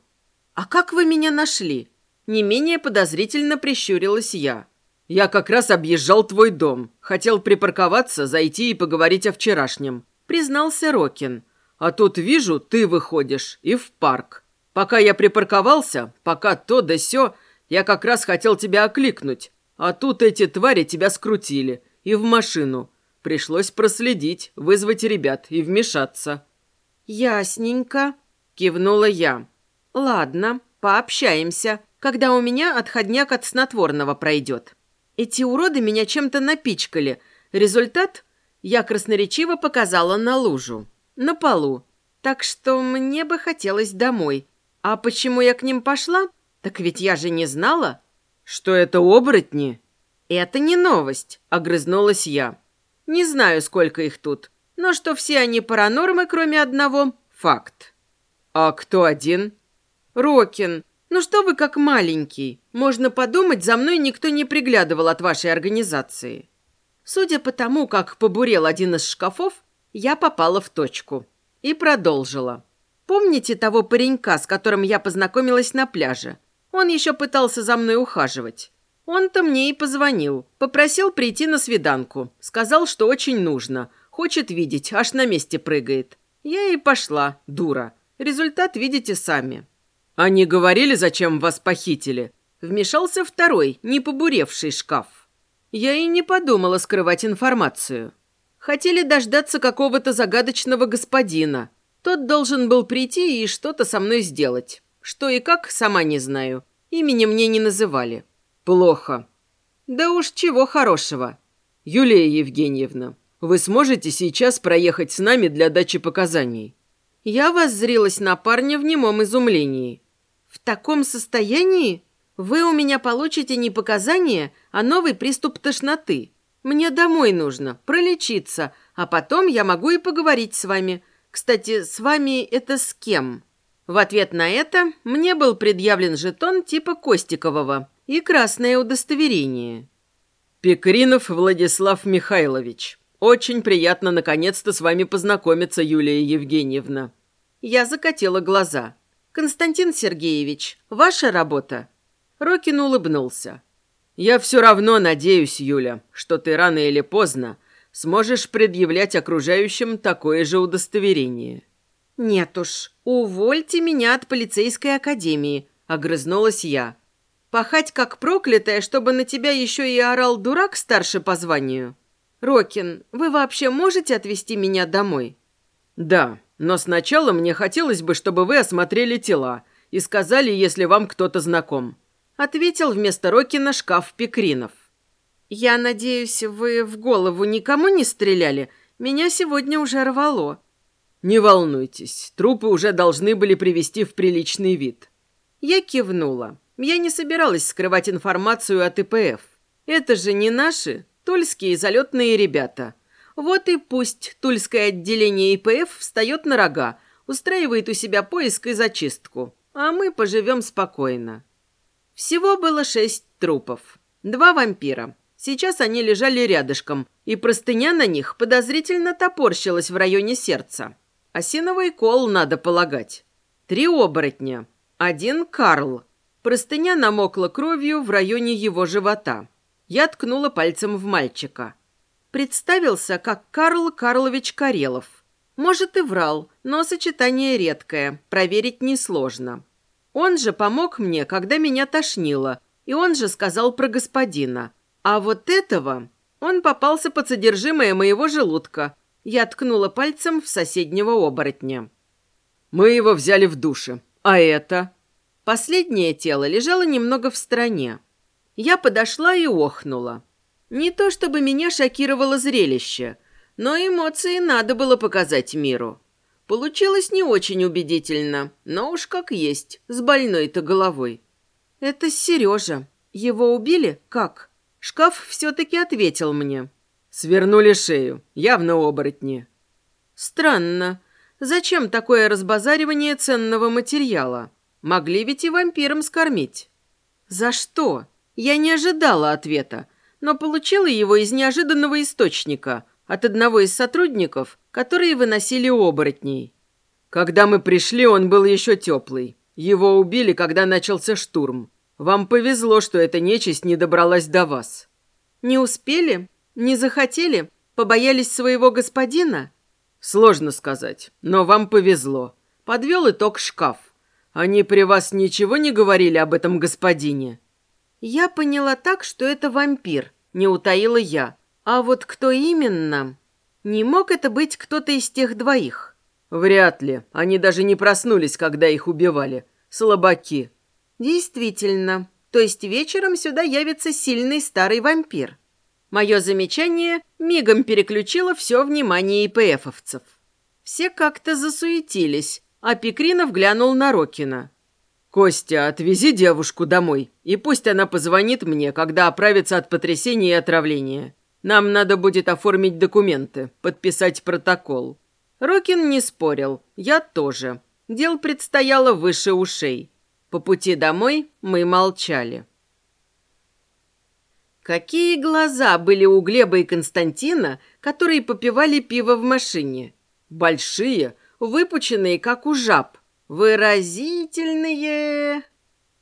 А как вы меня нашли? Не менее подозрительно прищурилась я. «Я как раз объезжал твой дом. Хотел припарковаться, зайти и поговорить о вчерашнем», — признался Рокин. «А тут вижу, ты выходишь и в парк. Пока я припарковался, пока то да сё, я как раз хотел тебя окликнуть. А тут эти твари тебя скрутили. И в машину. Пришлось проследить, вызвать ребят и вмешаться». «Ясненько», — кивнула я. «Ладно, пообщаемся, когда у меня отходняк от снотворного пройдет». Эти уроды меня чем-то напичкали. Результат я красноречиво показала на лужу. На полу. Так что мне бы хотелось домой. А почему я к ним пошла? Так ведь я же не знала. Что это оборотни? Это не новость, огрызнулась я. Не знаю, сколько их тут. Но что все они паранормы, кроме одного, факт. А кто один? Рокин. «Ну что вы как маленький? Можно подумать, за мной никто не приглядывал от вашей организации». Судя по тому, как побурел один из шкафов, я попала в точку. И продолжила. «Помните того паренька, с которым я познакомилась на пляже? Он еще пытался за мной ухаживать. Он-то мне и позвонил. Попросил прийти на свиданку. Сказал, что очень нужно. Хочет видеть, аж на месте прыгает. Я и пошла, дура. Результат видите сами». «Они говорили, зачем вас похитили?» Вмешался второй, не побуревший шкаф. Я и не подумала скрывать информацию. Хотели дождаться какого-то загадочного господина. Тот должен был прийти и что-то со мной сделать. Что и как, сама не знаю. Имени мне не называли. Плохо. Да уж чего хорошего. Юлия Евгеньевна, вы сможете сейчас проехать с нами для дачи показаний? Я воззрилась на парня в немом изумлении. В таком состоянии вы у меня получите не показания, а новый приступ тошноты. Мне домой нужно, пролечиться, а потом я могу и поговорить с вами. Кстати, с вами это с кем?» В ответ на это мне был предъявлен жетон типа Костикового и красное удостоверение. «Пекринов Владислав Михайлович. Очень приятно наконец-то с вами познакомиться, Юлия Евгеньевна». Я закатила глаза. «Константин Сергеевич, ваша работа?» Рокин улыбнулся. «Я все равно надеюсь, Юля, что ты рано или поздно сможешь предъявлять окружающим такое же удостоверение». «Нет уж, увольте меня от полицейской академии», — огрызнулась я. «Пахать как проклятая, чтобы на тебя еще и орал дурак старше по званию? Рокин, вы вообще можете отвезти меня домой?» «Да, но сначала мне хотелось бы, чтобы вы осмотрели тела и сказали, если вам кто-то знаком ответил вместо Рокина шкаф Пекринов. «Я надеюсь, вы в голову никому не стреляли? Меня сегодня уже рвало». «Не волнуйтесь, трупы уже должны были привести в приличный вид». Я кивнула. Я не собиралась скрывать информацию от ИПФ. Это же не наши, тульские залетные ребята. Вот и пусть тульское отделение ИПФ встает на рога, устраивает у себя поиск и зачистку, а мы поживем спокойно. Всего было шесть трупов. Два вампира. Сейчас они лежали рядышком, и простыня на них подозрительно топорщилась в районе сердца. Осиновый кол, надо полагать. Три оборотня. Один Карл. Простыня намокла кровью в районе его живота. Я ткнула пальцем в мальчика. Представился, как Карл Карлович Карелов. Может, и врал, но сочетание редкое, проверить несложно. Он же помог мне, когда меня тошнило, и он же сказал про господина. А вот этого... Он попался под содержимое моего желудка. Я ткнула пальцем в соседнего оборотня. «Мы его взяли в душе. А это?» Последнее тело лежало немного в стороне. Я подошла и охнула. Не то чтобы меня шокировало зрелище, но эмоции надо было показать миру. Получилось не очень убедительно, но уж как есть, с больной-то головой. «Это Сережа. Его убили? Как?» Шкаф все-таки ответил мне. «Свернули шею. Явно оборотни». «Странно. Зачем такое разбазаривание ценного материала? Могли ведь и вампирам скормить». «За что?» Я не ожидала ответа, но получила его из неожиданного источника – от одного из сотрудников, которые выносили оборотней. Когда мы пришли, он был еще теплый. Его убили, когда начался штурм. Вам повезло, что эта нечисть не добралась до вас. Не успели? Не захотели? Побоялись своего господина? Сложно сказать, но вам повезло. Подвел итог шкаф. Они при вас ничего не говорили об этом господине? Я поняла так, что это вампир, не утаила я. А вот кто именно? Не мог это быть кто-то из тех двоих? Вряд ли. Они даже не проснулись, когда их убивали. Слабаки. Действительно. То есть вечером сюда явится сильный старый вампир. Мое замечание мигом переключило все внимание ИПФовцев. Все как-то засуетились, а Пекринов глянул на Рокина. «Костя, отвези девушку домой, и пусть она позвонит мне, когда оправится от потрясения и отравления. Нам надо будет оформить документы, подписать протокол». Рокин не спорил, я тоже. Дел предстояло выше ушей. По пути домой мы молчали. Какие глаза были у Глеба и Константина, которые попивали пиво в машине. Большие, выпученные, как у жаб. Выразительные.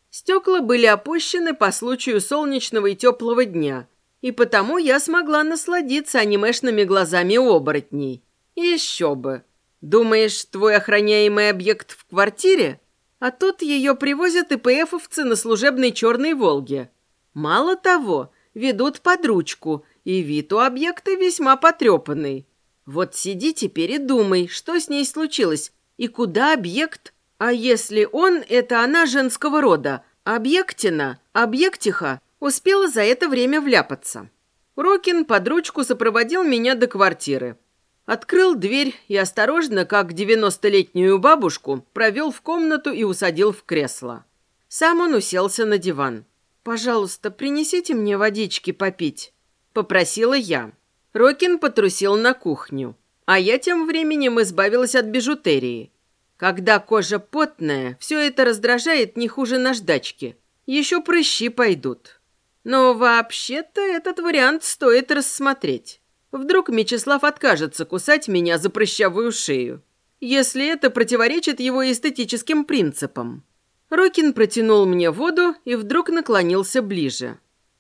Стекла были опущены по случаю солнечного и теплого дня – и потому я смогла насладиться анимешными глазами оборотней. Еще бы. Думаешь, твой охраняемый объект в квартире? А тут ее привозят ИПФовцы на служебной черной «Волге». Мало того, ведут под ручку, и вид у объекта весьма потрепанный. Вот сиди теперь и думай, что с ней случилось, и куда объект... А если он – это она женского рода, объектина, объектиха, успела за это время вляпаться. Рокин под ручку сопроводил меня до квартиры. Открыл дверь и осторожно, как девяностолетнюю бабушку, провел в комнату и усадил в кресло. Сам он уселся на диван. «Пожалуйста, принесите мне водички попить». – попросила я. Рокин потрусил на кухню, а я тем временем избавилась от бижутерии. Когда кожа потная, все это раздражает не хуже наждачки. Еще прыщи пойдут. Но вообще-то этот вариант стоит рассмотреть. Вдруг Мечислав откажется кусать меня за прыщавую шею, если это противоречит его эстетическим принципам. Рокин протянул мне воду и вдруг наклонился ближе.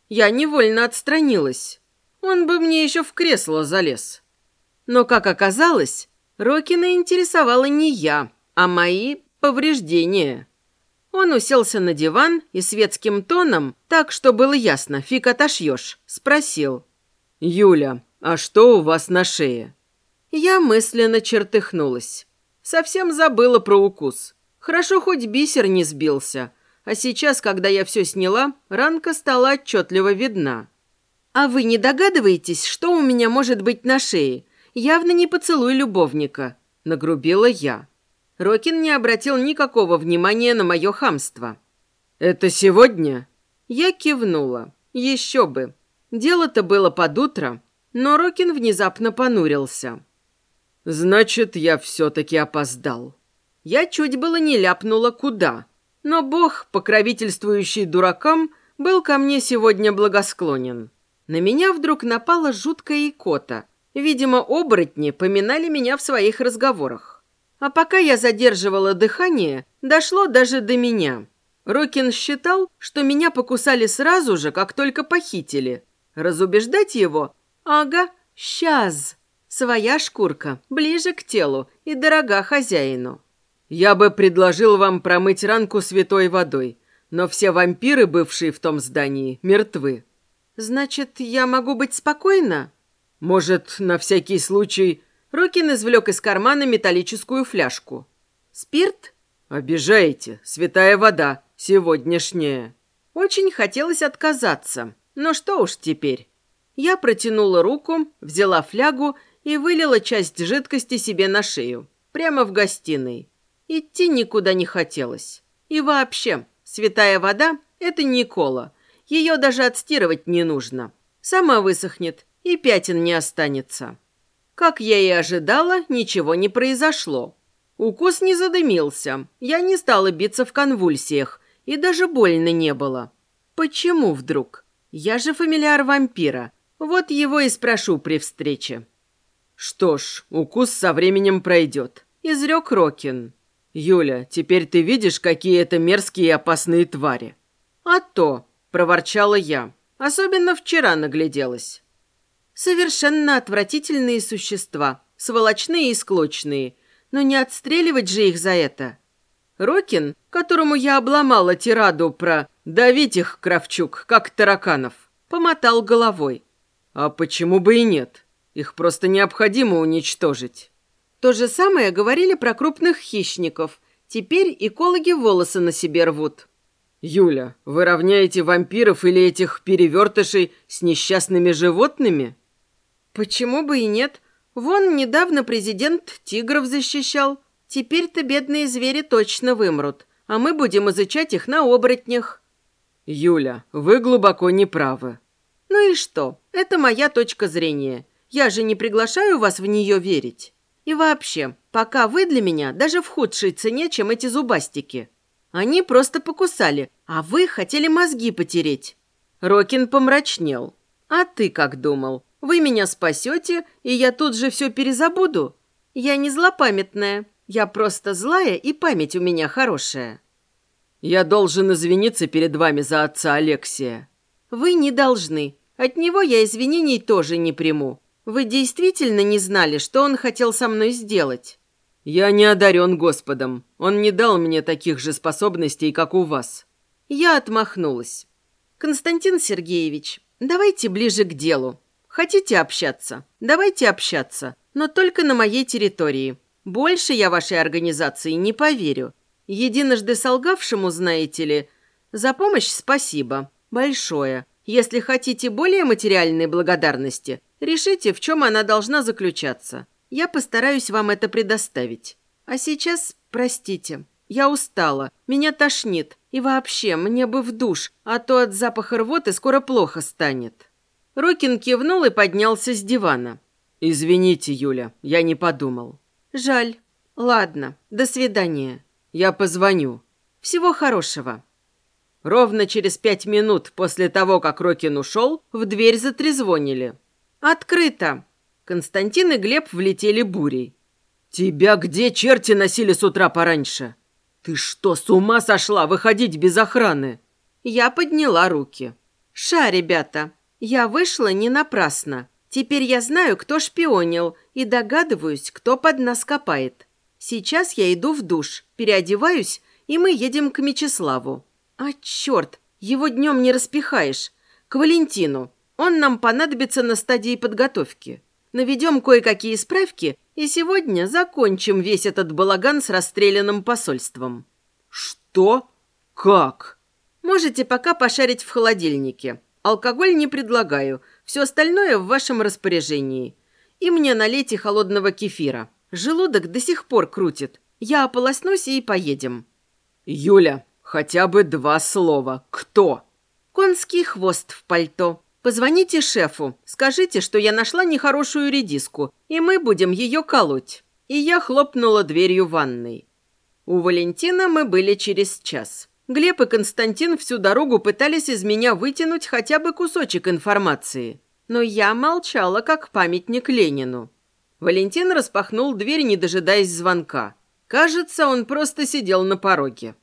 Я невольно отстранилась. Он бы мне еще в кресло залез. Но, как оказалось, Рокина интересовала не я, а мои повреждения. Он уселся на диван и светским тоном, так что было ясно, фиг отошьешь, спросил. «Юля, а что у вас на шее?» Я мысленно чертыхнулась. Совсем забыла про укус. Хорошо, хоть бисер не сбился. А сейчас, когда я все сняла, ранка стала отчетливо видна. «А вы не догадываетесь, что у меня может быть на шее? Явно не поцелуй любовника», — нагрубила я. Рокин не обратил никакого внимания на мое хамство. «Это сегодня?» Я кивнула. Еще бы. Дело-то было под утро, но Рокин внезапно понурился. «Значит, я все-таки опоздал». Я чуть было не ляпнула куда, но бог, покровительствующий дуракам, был ко мне сегодня благосклонен. На меня вдруг напала жуткая икота. Видимо, оборотни поминали меня в своих разговорах. А пока я задерживала дыхание, дошло даже до меня. Рокин считал, что меня покусали сразу же, как только похитили. Разубеждать его? Ага, сейчас. Своя шкурка, ближе к телу и дорога хозяину. Я бы предложил вам промыть ранку святой водой, но все вампиры, бывшие в том здании, мертвы. Значит, я могу быть спокойна? Может, на всякий случай... Рокин извлек из кармана металлическую фляжку. Спирт? Обижаете. Святая вода. Сегодняшняя. Очень хотелось отказаться. Но что уж теперь. Я протянула руку, взяла флягу и вылила часть жидкости себе на шею. Прямо в гостиной. Идти никуда не хотелось. И вообще, святая вода – это не кола. Ее даже отстирывать не нужно. Сама высохнет, и пятен не останется. Как я и ожидала, ничего не произошло. Укус не задымился. Я не стала биться в конвульсиях, и даже больно не было. Почему вдруг? Я же фамильяр вампира. Вот его и спрошу при встрече. Что ж, укус со временем пройдет. Изрек Рокин. «Юля, теперь ты видишь, какие это мерзкие и опасные твари?» «А то!» – проворчала я. Особенно вчера нагляделась. Совершенно отвратительные существа, сволочные и склочные. Но не отстреливать же их за это. Рокин, которому я обломала тираду про «давить их, Кравчук, как тараканов», помотал головой. «А почему бы и нет? Их просто необходимо уничтожить». То же самое говорили про крупных хищников. Теперь экологи волосы на себе рвут. «Юля, вы равняете вампиров или этих перевертышей с несчастными животными?» «Почему бы и нет? Вон недавно президент тигров защищал. Теперь-то бедные звери точно вымрут, а мы будем изучать их на оборотнях». «Юля, вы глубоко не правы». «Ну и что? Это моя точка зрения. Я же не приглашаю вас в нее верить». И вообще, пока вы для меня даже в худшей цене, чем эти зубастики. Они просто покусали, а вы хотели мозги потереть». Рокин помрачнел. «А ты как думал? Вы меня спасете, и я тут же все перезабуду? Я не злопамятная. Я просто злая, и память у меня хорошая». «Я должен извиниться перед вами за отца Алексия». «Вы не должны. От него я извинений тоже не приму. Вы действительно не знали, что он хотел со мной сделать?» «Я не одарен Господом. Он не дал мне таких же способностей, как у вас». Я отмахнулась. «Константин Сергеевич, давайте ближе к делу. Хотите общаться? Давайте общаться, но только на моей территории. Больше я вашей организации не поверю. Единожды солгавшему, знаете ли, за помощь спасибо. Большое. Если хотите более материальной благодарности, Решите, в чем она должна заключаться. Я постараюсь вам это предоставить. А сейчас, простите, я устала, меня тошнит. И вообще, мне бы в душ, а то от запаха рвоты скоро плохо станет». Рокин кивнул и поднялся с дивана. «Извините, Юля, я не подумал». «Жаль. Ладно, до свидания. Я позвоню». «Всего хорошего». Ровно через пять минут после того, как Рокин ушел, в дверь затрезвонили. «Открыто!» Константин и Глеб влетели бурей. «Тебя где черти носили с утра пораньше? Ты что, с ума сошла выходить без охраны?» Я подняла руки. «Ша, ребята, я вышла не напрасно. Теперь я знаю, кто шпионил, и догадываюсь, кто под нас копает. Сейчас я иду в душ, переодеваюсь, и мы едем к Мечиславу. А черт, его днем не распихаешь. К Валентину. Он нам понадобится на стадии подготовки. Наведем кое-какие справки, и сегодня закончим весь этот балаган с расстрелянным посольством». «Что? Как?» «Можете пока пошарить в холодильнике. Алкоголь не предлагаю. Все остальное в вашем распоряжении. И мне налейте холодного кефира. Желудок до сих пор крутит. Я ополоснусь и поедем». «Юля, хотя бы два слова. Кто?» «Конский хвост в пальто. Позвоните шефу, скажите, что я нашла нехорошую редиску, и мы будем ее колоть». И я хлопнула дверью ванной. У Валентина мы были через час. Глеб и Константин всю дорогу пытались из меня вытянуть хотя бы кусочек информации. Но я молчала, как памятник Ленину. Валентин распахнул дверь, не дожидаясь звонка. Кажется, он просто сидел на пороге.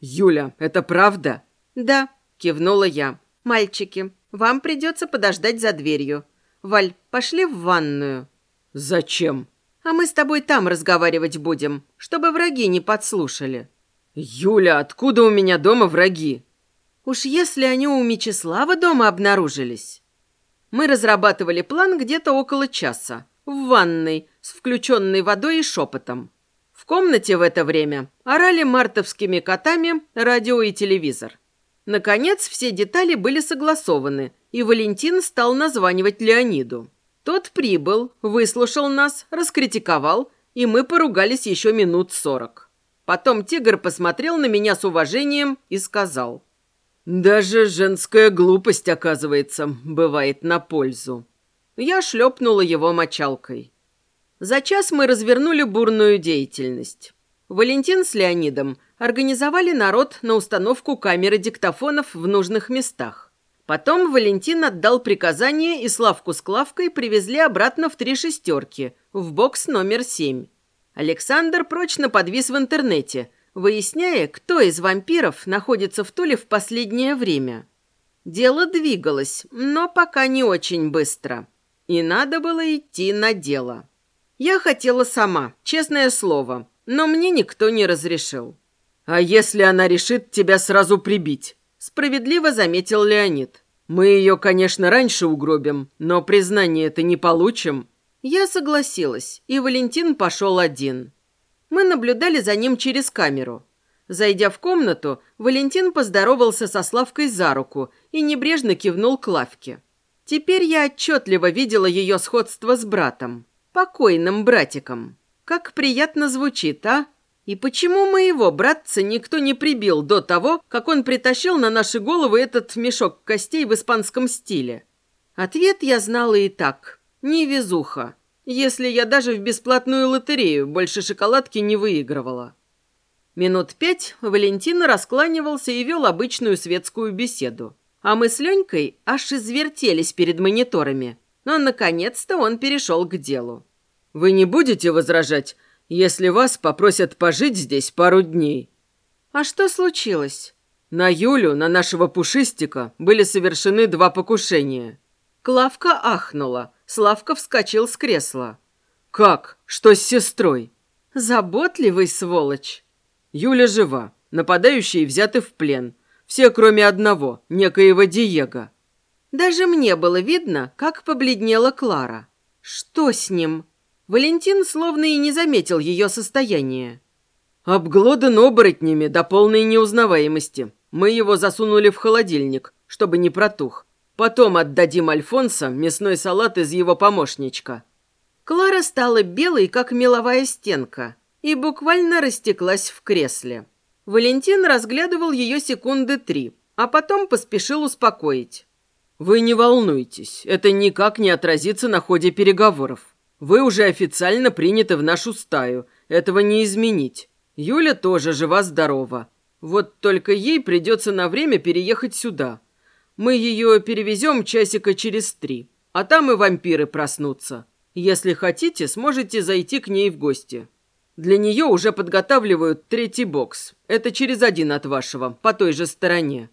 «Юля, это правда?» «Да», – кивнула я. «Мальчики, вам придется подождать за дверью. Валь, пошли в ванную». «Зачем?» «А мы с тобой там разговаривать будем, чтобы враги не подслушали». «Юля, откуда у меня дома враги?» «Уж если они у Мечислава дома обнаружились». Мы разрабатывали план где-то около часа. В ванной, с включенной водой и шепотом. В комнате в это время орали мартовскими котами радио и телевизор. Наконец, все детали были согласованы, и Валентин стал названивать Леониду. Тот прибыл, выслушал нас, раскритиковал, и мы поругались еще минут сорок. Потом тигр посмотрел на меня с уважением и сказал. «Даже женская глупость, оказывается, бывает на пользу». Я шлепнула его мочалкой. За час мы развернули бурную деятельность. Валентин с Леонидом организовали народ на установку камеры диктофонов в нужных местах. Потом Валентин отдал приказание, и Славку с Клавкой привезли обратно в три шестерки, в бокс номер семь. Александр прочно подвис в интернете, выясняя, кто из вампиров находится в Туле в последнее время. Дело двигалось, но пока не очень быстро. И надо было идти на дело. Я хотела сама, честное слово, но мне никто не разрешил. «А если она решит тебя сразу прибить?» Справедливо заметил Леонид. «Мы ее, конечно, раньше угробим, но признание это не получим». Я согласилась, и Валентин пошел один. Мы наблюдали за ним через камеру. Зайдя в комнату, Валентин поздоровался со Славкой за руку и небрежно кивнул к Лавке. Теперь я отчетливо видела ее сходство с братом. Покойным братиком. Как приятно звучит, а? И почему моего братца никто не прибил до того, как он притащил на наши головы этот мешок костей в испанском стиле? Ответ я знала и так. Невезуха. Если я даже в бесплатную лотерею больше шоколадки не выигрывала. Минут пять Валентина раскланивался и вел обычную светскую беседу. А мы с Ленькой аж извертелись перед мониторами. Но, наконец-то, он перешел к делу. «Вы не будете возражать, если вас попросят пожить здесь пару дней?» «А что случилось?» «На Юлю, на нашего пушистика, были совершены два покушения». Клавка ахнула. Славка вскочил с кресла. «Как? Что с сестрой?» «Заботливый сволочь!» Юля жива. Нападающие взяты в плен. Все, кроме одного, некоего Диего. Даже мне было видно, как побледнела Клара. Что с ним? Валентин словно и не заметил ее состояние. Обглодан оборотнями до полной неузнаваемости. Мы его засунули в холодильник, чтобы не протух. Потом отдадим Альфонсо мясной салат из его помощничка». Клара стала белой, как меловая стенка, и буквально растеклась в кресле. Валентин разглядывал ее секунды три, а потом поспешил успокоить. Вы не волнуйтесь, это никак не отразится на ходе переговоров. Вы уже официально приняты в нашу стаю, этого не изменить. Юля тоже жива-здорова. Вот только ей придется на время переехать сюда. Мы ее перевезем часика через три, а там и вампиры проснутся. Если хотите, сможете зайти к ней в гости. Для нее уже подготавливают третий бокс. Это через один от вашего, по той же стороне.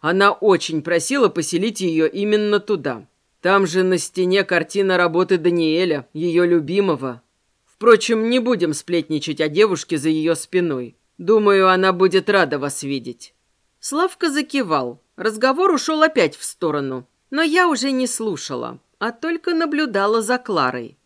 Она очень просила поселить ее именно туда. Там же на стене картина работы Даниэля, ее любимого. Впрочем, не будем сплетничать о девушке за ее спиной. Думаю, она будет рада вас видеть». Славка закивал. Разговор ушел опять в сторону. Но я уже не слушала, а только наблюдала за Кларой.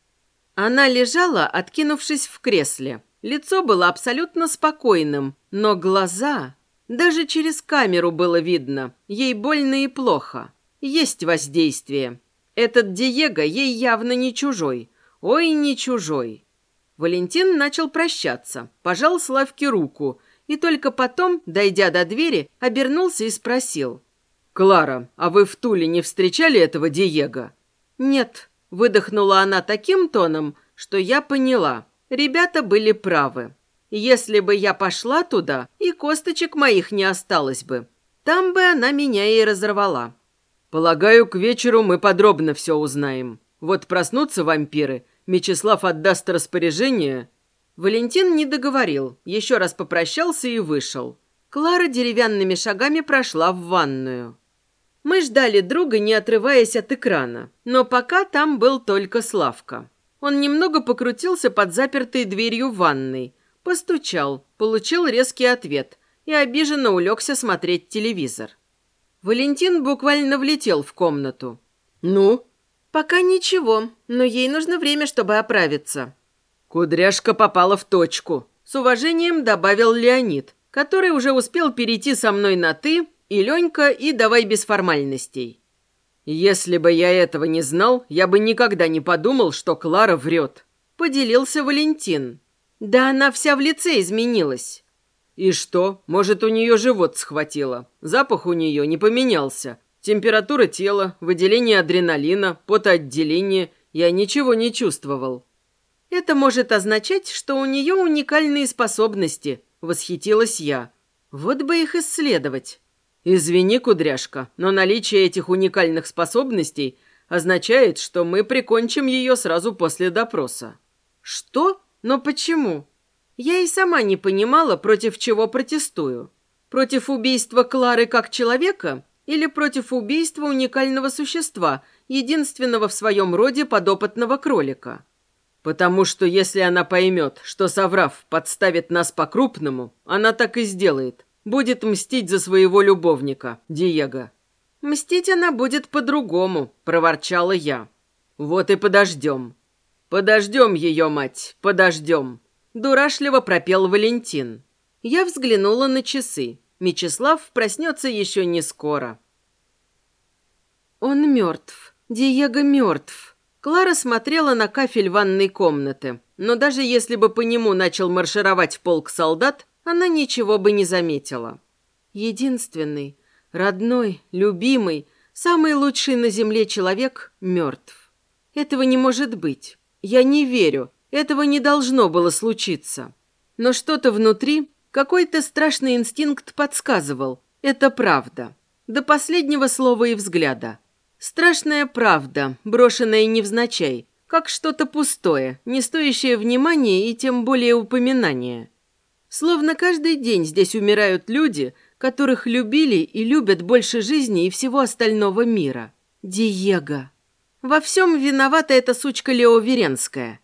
Она лежала, откинувшись в кресле. Лицо было абсолютно спокойным, но глаза... Даже через камеру было видно. Ей больно и плохо. Есть воздействие. Этот Диего ей явно не чужой. Ой, не чужой. Валентин начал прощаться, пожал Славке руку и только потом, дойдя до двери, обернулся и спросил. «Клара, а вы в Туле не встречали этого Диего?» «Нет», — выдохнула она таким тоном, что я поняла. Ребята были правы. Если бы я пошла туда, и косточек моих не осталось бы. Там бы она меня и разорвала. Полагаю, к вечеру мы подробно все узнаем. Вот проснутся вампиры, Мечислав отдаст распоряжение. Валентин не договорил, еще раз попрощался и вышел. Клара деревянными шагами прошла в ванную. Мы ждали друга, не отрываясь от экрана, но пока там был только Славка. Он немного покрутился под запертой дверью ванной, Постучал, получил резкий ответ и обиженно улегся смотреть телевизор. Валентин буквально влетел в комнату. «Ну?» «Пока ничего, но ей нужно время, чтобы оправиться». «Кудряшка попала в точку», — с уважением добавил Леонид, который уже успел перейти со мной на «ты» и Ленька, и давай без формальностей. «Если бы я этого не знал, я бы никогда не подумал, что Клара врет», — поделился Валентин. Да она вся в лице изменилась. И что? Может, у нее живот схватило. Запах у нее не поменялся. Температура тела, выделение адреналина, потоотделение. Я ничего не чувствовал. Это может означать, что у нее уникальные способности, восхитилась я. Вот бы их исследовать. Извини, кудряшка, но наличие этих уникальных способностей означает, что мы прикончим ее сразу после допроса. Что? Но почему? Я и сама не понимала, против чего протестую. Против убийства Клары как человека или против убийства уникального существа, единственного в своем роде подопытного кролика? Потому что если она поймет, что соврав подставит нас по-крупному, она так и сделает. Будет мстить за своего любовника, Диего. «Мстить она будет по-другому», – проворчала я. «Вот и подождем. «Подождем ее, мать, подождем!» Дурашливо пропел Валентин. Я взглянула на часы. Мечислав проснется еще не скоро. Он мертв. Диего мертв. Клара смотрела на кафель ванной комнаты, но даже если бы по нему начал маршировать полк солдат, она ничего бы не заметила. Единственный, родной, любимый, самый лучший на земле человек мертв. Этого не может быть. Я не верю, этого не должно было случиться. Но что-то внутри, какой-то страшный инстинкт подсказывал. Это правда. До последнего слова и взгляда. Страшная правда, брошенная невзначай, как что-то пустое, не стоящее внимания и тем более упоминания. Словно каждый день здесь умирают люди, которых любили и любят больше жизни и всего остального мира. Диего. Во всем виновата эта сучка Лео Веренская.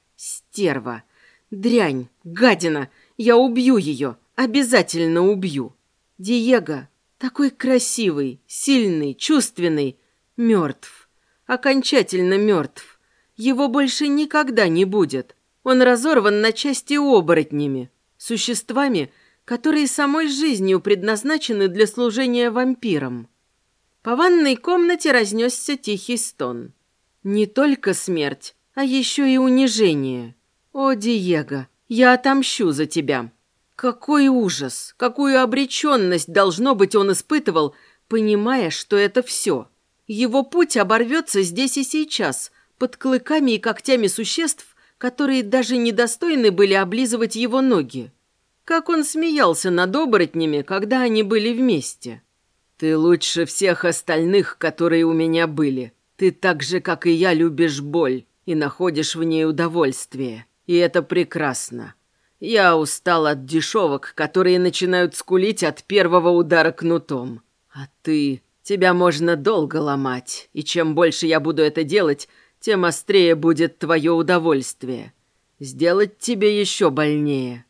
Стерва. Дрянь. Гадина. Я убью ее. Обязательно убью. Диего. Такой красивый, сильный, чувственный. Мертв. Окончательно мертв. Его больше никогда не будет. Он разорван на части оборотнями. Существами, которые самой жизнью предназначены для служения вампирам. По ванной комнате разнесся тихий стон. Не только смерть, а еще и унижение. О, Диего, я отомщу за тебя. Какой ужас, какую обреченность, должно быть, он испытывал, понимая, что это все. Его путь оборвется здесь и сейчас, под клыками и когтями существ, которые даже недостойны были облизывать его ноги. Как он смеялся над оборотнями, когда они были вместе. «Ты лучше всех остальных, которые у меня были. Ты так же, как и я, любишь боль и находишь в ней удовольствие. И это прекрасно. Я устал от дешевок, которые начинают скулить от первого удара кнутом. А ты... Тебя можно долго ломать, и чем больше я буду это делать, тем острее будет твое удовольствие. Сделать тебе еще больнее».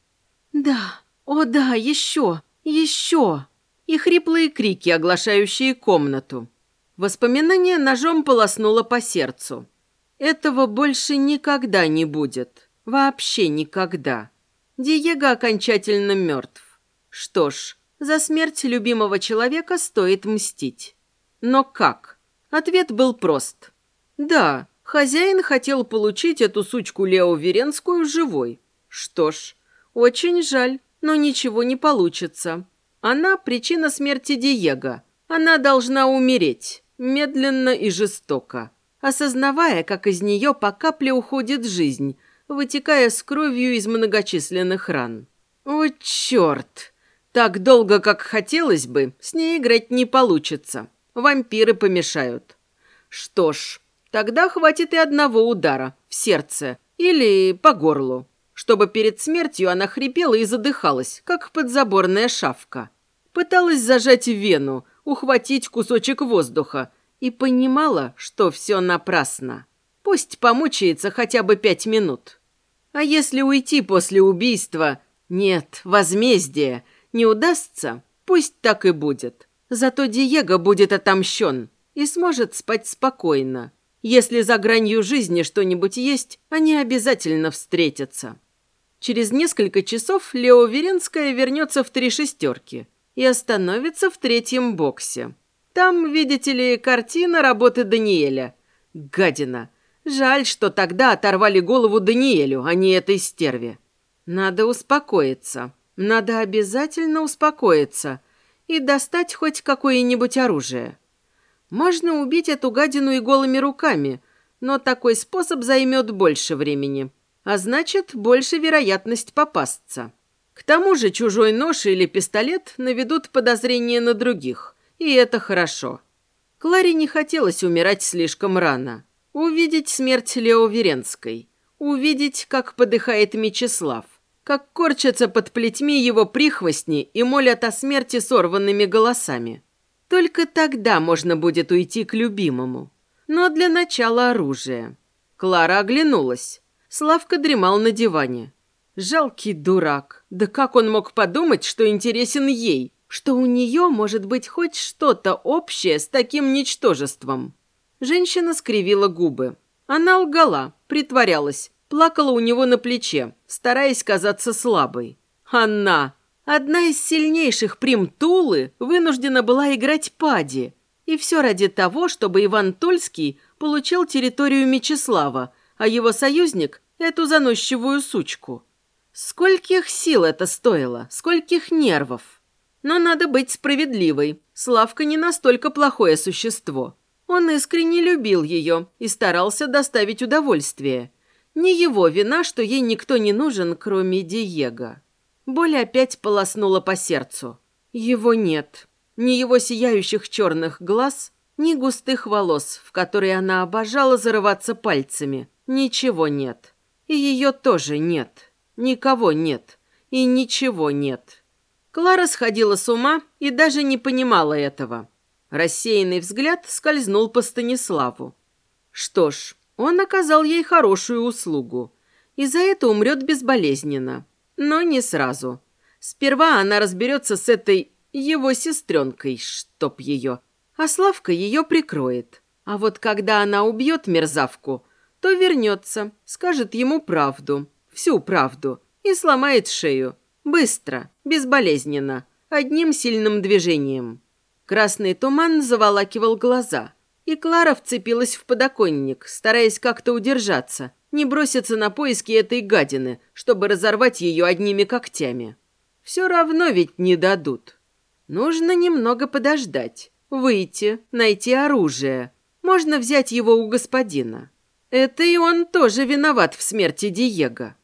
«Да, о да, еще, еще!» И хриплые крики, оглашающие комнату. Воспоминание ножом полоснуло по сердцу. Этого больше никогда не будет. Вообще никогда. Диего окончательно мертв. Что ж, за смерть любимого человека стоит мстить. Но как? Ответ был прост. Да, хозяин хотел получить эту сучку Лео Веренскую живой. Что ж, очень жаль, но ничего не получится. Она причина смерти Диего. Она должна умереть медленно и жестоко, осознавая, как из нее по капле уходит жизнь, вытекая с кровью из многочисленных ран. О, черт! Так долго, как хотелось бы, с ней играть не получится. Вампиры помешают. Что ж, тогда хватит и одного удара в сердце или по горлу, чтобы перед смертью она хрипела и задыхалась, как подзаборная шавка. Пыталась зажать вену, ухватить кусочек воздуха и понимала, что все напрасно. Пусть помучается хотя бы пять минут. А если уйти после убийства, нет, возмездия, не удастся, пусть так и будет. Зато Диего будет отомщен и сможет спать спокойно. Если за гранью жизни что-нибудь есть, они обязательно встретятся. Через несколько часов Лео Веренская вернется в три шестерки – и остановится в третьем боксе. Там, видите ли, картина работы Даниэля. Гадина. Жаль, что тогда оторвали голову Даниэлю, а не этой стерве. Надо успокоиться. Надо обязательно успокоиться и достать хоть какое-нибудь оружие. Можно убить эту гадину и голыми руками, но такой способ займет больше времени, а значит, больше вероятность попасться. К тому же чужой нож или пистолет наведут подозрения на других, и это хорошо. Кларе не хотелось умирать слишком рано. Увидеть смерть Лео Веренской. Увидеть, как подыхает Мечислав. Как корчатся под плетьми его прихвостни и молят о смерти сорванными голосами. Только тогда можно будет уйти к любимому. Но для начала оружие. Клара оглянулась. Славка дремал на диване. Жалкий дурак. Да как он мог подумать, что интересен ей? Что у нее может быть хоть что-то общее с таким ничтожеством? Женщина скривила губы. Она лгала, притворялась, плакала у него на плече, стараясь казаться слабой. Она, одна из сильнейших примтулы, вынуждена была играть пади. И все ради того, чтобы Иван Тульский получил территорию Мечислава, а его союзник – эту заносчивую сучку. Скольких сил это стоило, скольких нервов. Но надо быть справедливой. Славка не настолько плохое существо. Он искренне любил ее и старался доставить удовольствие. Не его вина, что ей никто не нужен, кроме Диего. Боль опять полоснула по сердцу. Его нет. Ни его сияющих черных глаз, ни густых волос, в которые она обожала зарываться пальцами. Ничего нет. И ее тоже нет. Никого нет. И ничего нет. Клара сходила с ума и даже не понимала этого. Рассеянный взгляд скользнул по Станиславу. Что ж, он оказал ей хорошую услугу. И за это умрет безболезненно. Но не сразу. Сперва она разберется с этой его сестренкой, чтоб ее. А Славка ее прикроет. А вот когда она убьет мерзавку, то вернется, скажет ему правду всю правду и сломает шею. Быстро, безболезненно, одним сильным движением. Красный туман заволакивал глаза, и Клара вцепилась в подоконник, стараясь как-то удержаться, не броситься на поиски этой гадины, чтобы разорвать ее одними когтями. Все равно ведь не дадут. Нужно немного подождать. Выйти, найти оружие. Можно взять его у господина. Это и он тоже виноват в смерти Диего.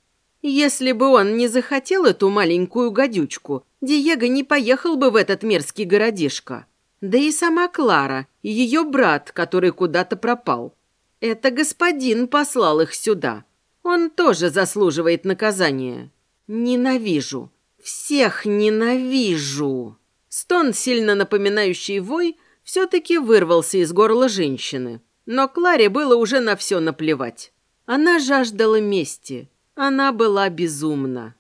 Если бы он не захотел эту маленькую гадючку, Диего не поехал бы в этот мерзкий городишко. Да и сама Клара, и ее брат, который куда-то пропал. Это господин послал их сюда. Он тоже заслуживает наказания. Ненавижу. Всех ненавижу. Стон, сильно напоминающий вой, все-таки вырвался из горла женщины. Но Кларе было уже на все наплевать. Она жаждала мести. Она была безумна.